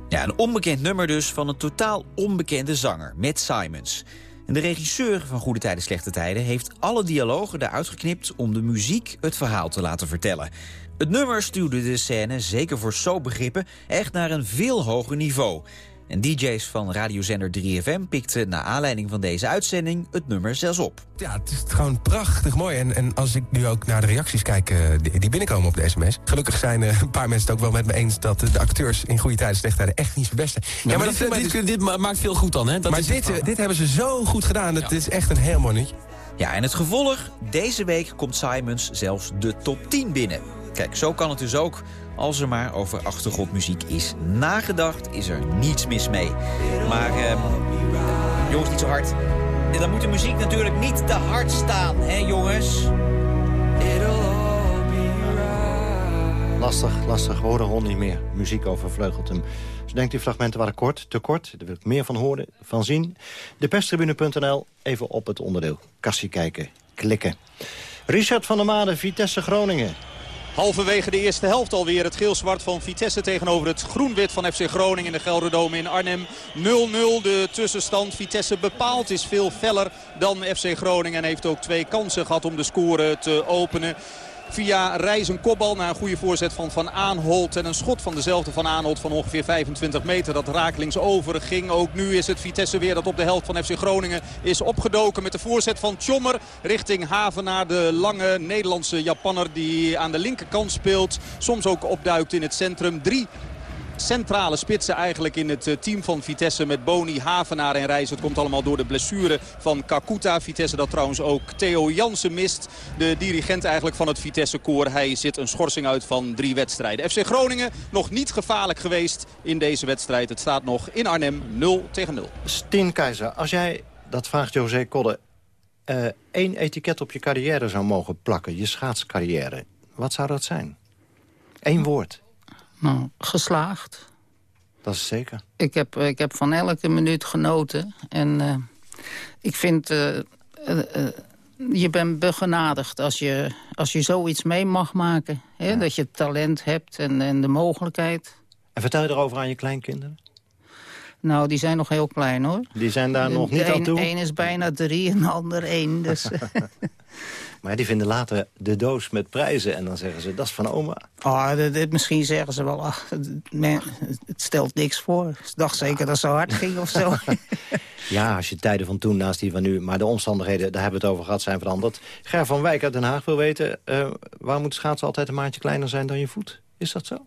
Ja, een onbekend nummer dus van een totaal onbekende zanger, Matt Simons. En de regisseur van Goede Tijden, Slechte Tijden... heeft alle dialogen eruit geknipt om de muziek het verhaal te laten vertellen. Het nummer stuurde de scène, zeker voor zo-begrippen... echt naar een veel hoger niveau. En DJ's van radiozender 3FM pikten naar aanleiding van deze uitzending het nummer zelfs op. Ja, het is gewoon prachtig mooi. En, en als ik nu ook naar de reacties kijk eh, die, die binnenkomen op de sms... gelukkig zijn een paar mensen het ook wel met me eens... dat de acteurs in goede tijden, slechte tijden echt niet verbesten. Ja, maar, dit, dit, dit maakt veel goed dan, hè? Dat maar is dit, eh, dit hebben ze zo goed gedaan. Het is echt een heel mooi. Ja, en het gevolg? Deze week komt Simons zelfs de top 10 binnen. Kijk, zo kan het dus ook. Als er maar over achtergrondmuziek is nagedacht, is er niets mis mee. Maar, eh, jongens, niet zo hard. En dan moet de muziek natuurlijk niet te hard staan, hè jongens? Lastig, lastig. We horen Ron niet meer. Muziek overvleugelt hem. Dus denkt u fragmenten waren kort, te kort. Daar wil ik meer van horen, van zien. Deperstribune.nl, even op het onderdeel. Kassie kijken, klikken. Richard van der Made, Vitesse Groningen. Halverwege de eerste helft alweer het geel-zwart van Vitesse tegenover het groen-wit van FC Groningen in de Gelderdome in Arnhem. 0-0 de tussenstand. Vitesse bepaald is veel feller dan FC Groningen en heeft ook twee kansen gehad om de score te openen. Via Reis een kopbal naar een goede voorzet van Van Aanholt. En een schot van dezelfde Van Aanholt van ongeveer 25 meter. Dat rakelings over ging. Ook nu is het Vitesse weer dat op de helft van FC Groningen is opgedoken. Met de voorzet van Tjommer richting Havenaar. De lange Nederlandse Japanner die aan de linkerkant speelt. Soms ook opduikt in het centrum. Drie centrale spitsen eigenlijk in het eh, team van Vitesse met Boni, Havenaar en Reis. Het komt allemaal door de blessure van Kakuta. Vitesse dat trouwens ook Theo Jansen mist. De dirigent eigenlijk van het Vitesse-koor. Hij zit een schorsing uit van drie wedstrijden. FC Groningen nog niet gevaarlijk geweest in deze wedstrijd. Het staat nog in Arnhem 0 tegen 0. Stien Keizer, als jij, dat vraagt José Kodde... eh, één etiket op je carrière zou mogen plakken, je schaatscarrière. Wat zou dat zijn? Eén woord. Nou, geslaagd. Dat is zeker. Ik heb, ik heb van elke minuut genoten. En eh, ik vind... eh, eh, eh, je bent begenadigd als je, als je zoiets mee mag maken. Hè? Dat je talent hebt en, en de mogelijkheid. En vertel je erover aan je kleinkinderen? Nou, die zijn nog heel klein, hoor. Die zijn daar nog niet de aan toe? een is bijna drie en de ander één. Dus, eh. [laughs] Maar die vinden later de doos met prijzen en dan zeggen ze, dat is van oma. oh, dit, dit- misschien zeggen ze wel, ach, het, men- het stelt niks voor. Ik dacht zeker dat het zo hard ging of zo. [laughs] Ja, als je tijden van toen naast die van nu... maar de omstandigheden, daar hebben we het over gehad, zijn veranderd. Ger van Wijk uit Den Haag wil weten... eh waar moet schaatsen altijd een maandje kleiner zijn dan je voet? Is dat zo?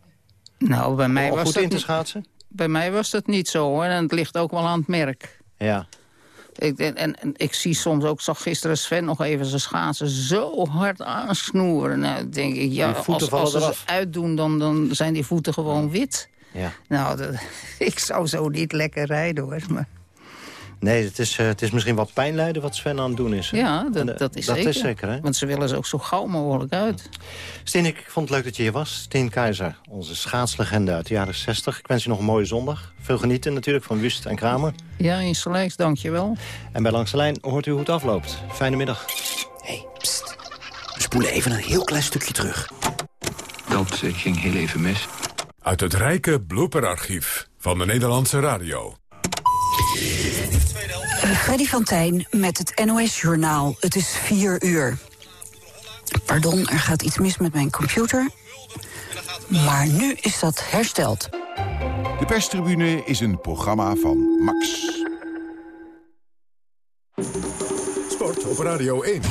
nou, bij mij Om was goed dat in te schaatsen? Bij mij was dat niet zo, hoor. En het ligt ook wel aan het merk. Ja. Ik, en, en, ik zie soms ook, zag gisteren Sven nog even zijn schaatsen zo hard aansnoeren. Nou, denk ik, ja, als, als ze uitdoen, dan, dan zijn die voeten gewoon wit. ja. Nou, dat- [laughs] ik zou zo niet lekker rijden, hoor. Maar, Nee, het is, eh, het is misschien wat pijnlijden wat Sven aan het doen is. hè? ja, dat, eh, dat is dat zeker. is zeker, hè? Want ze willen ze ook zo gauw mogelijk uit. Steen, ik vond het leuk dat je hier was. Steen Keizer, onze schaatslegende uit de jaren 60. Ik wens je nog een mooie zondag. Veel genieten natuurlijk van Wust en Kramer. Ja, in dankjewel. En bij Langs de Lijn hoort u hoe het afloopt. Fijne middag. We spoelen even een heel klein stukje terug. Dat ging heel even mis. Uit het rijke blooperarchief van de Nederlandse radio. Freddy van Tijn met het NOS-journaal. Het is 4 uur. Pardon, er gaat iets mis met mijn computer. Maar nu is dat hersteld. De perstribune is een programma van Max. Sport op Radio 1.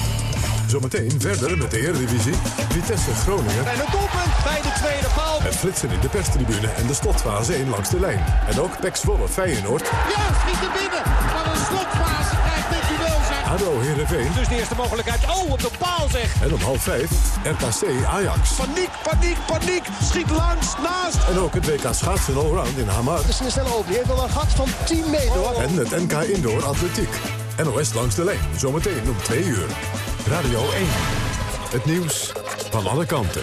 Zometeen verder met de Eredivisie. Vitesse Groningen. En een doelpunt bij de tweede paal. Het flitsen in de perstribune en de slotfase 1 langs de lijn. En ook Pek Zwolle Feyenoord. Ja, schiet er binnen. Slotfase krijgt dit duel zeg. ADO Heerenveen. Dus de eerste mogelijkheid. Oh, op de paal zeg. En om half vijf RKC Ajax. Paniek, paniek, paniek. Schiet langs, naast. En ook het WK schaatsen allround in Hamar. De snelle open. Die heeft wel een gat van 10 meter hoor. En het NK Indoor Atletiek. NOS langs de lijn. Zometeen om 2 uur. Radio 1. Het nieuws van alle kanten.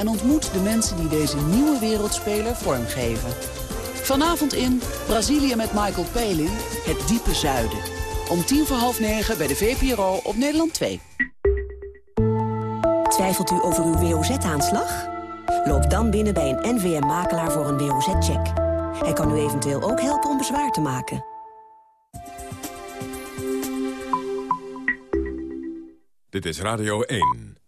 en ontmoet de mensen die deze nieuwe wereldspeler vormgeven. Vanavond in Brazilië met Michael Palin, het diepe zuiden. Om tien voor half negen bij de VPRO op Nederland 2. Twijfelt u over uw WOZ-aanslag? Loop dan binnen bij een NVM-makelaar voor een WOZ-check. Hij kan u eventueel ook helpen om bezwaar te maken. Dit is Radio 1.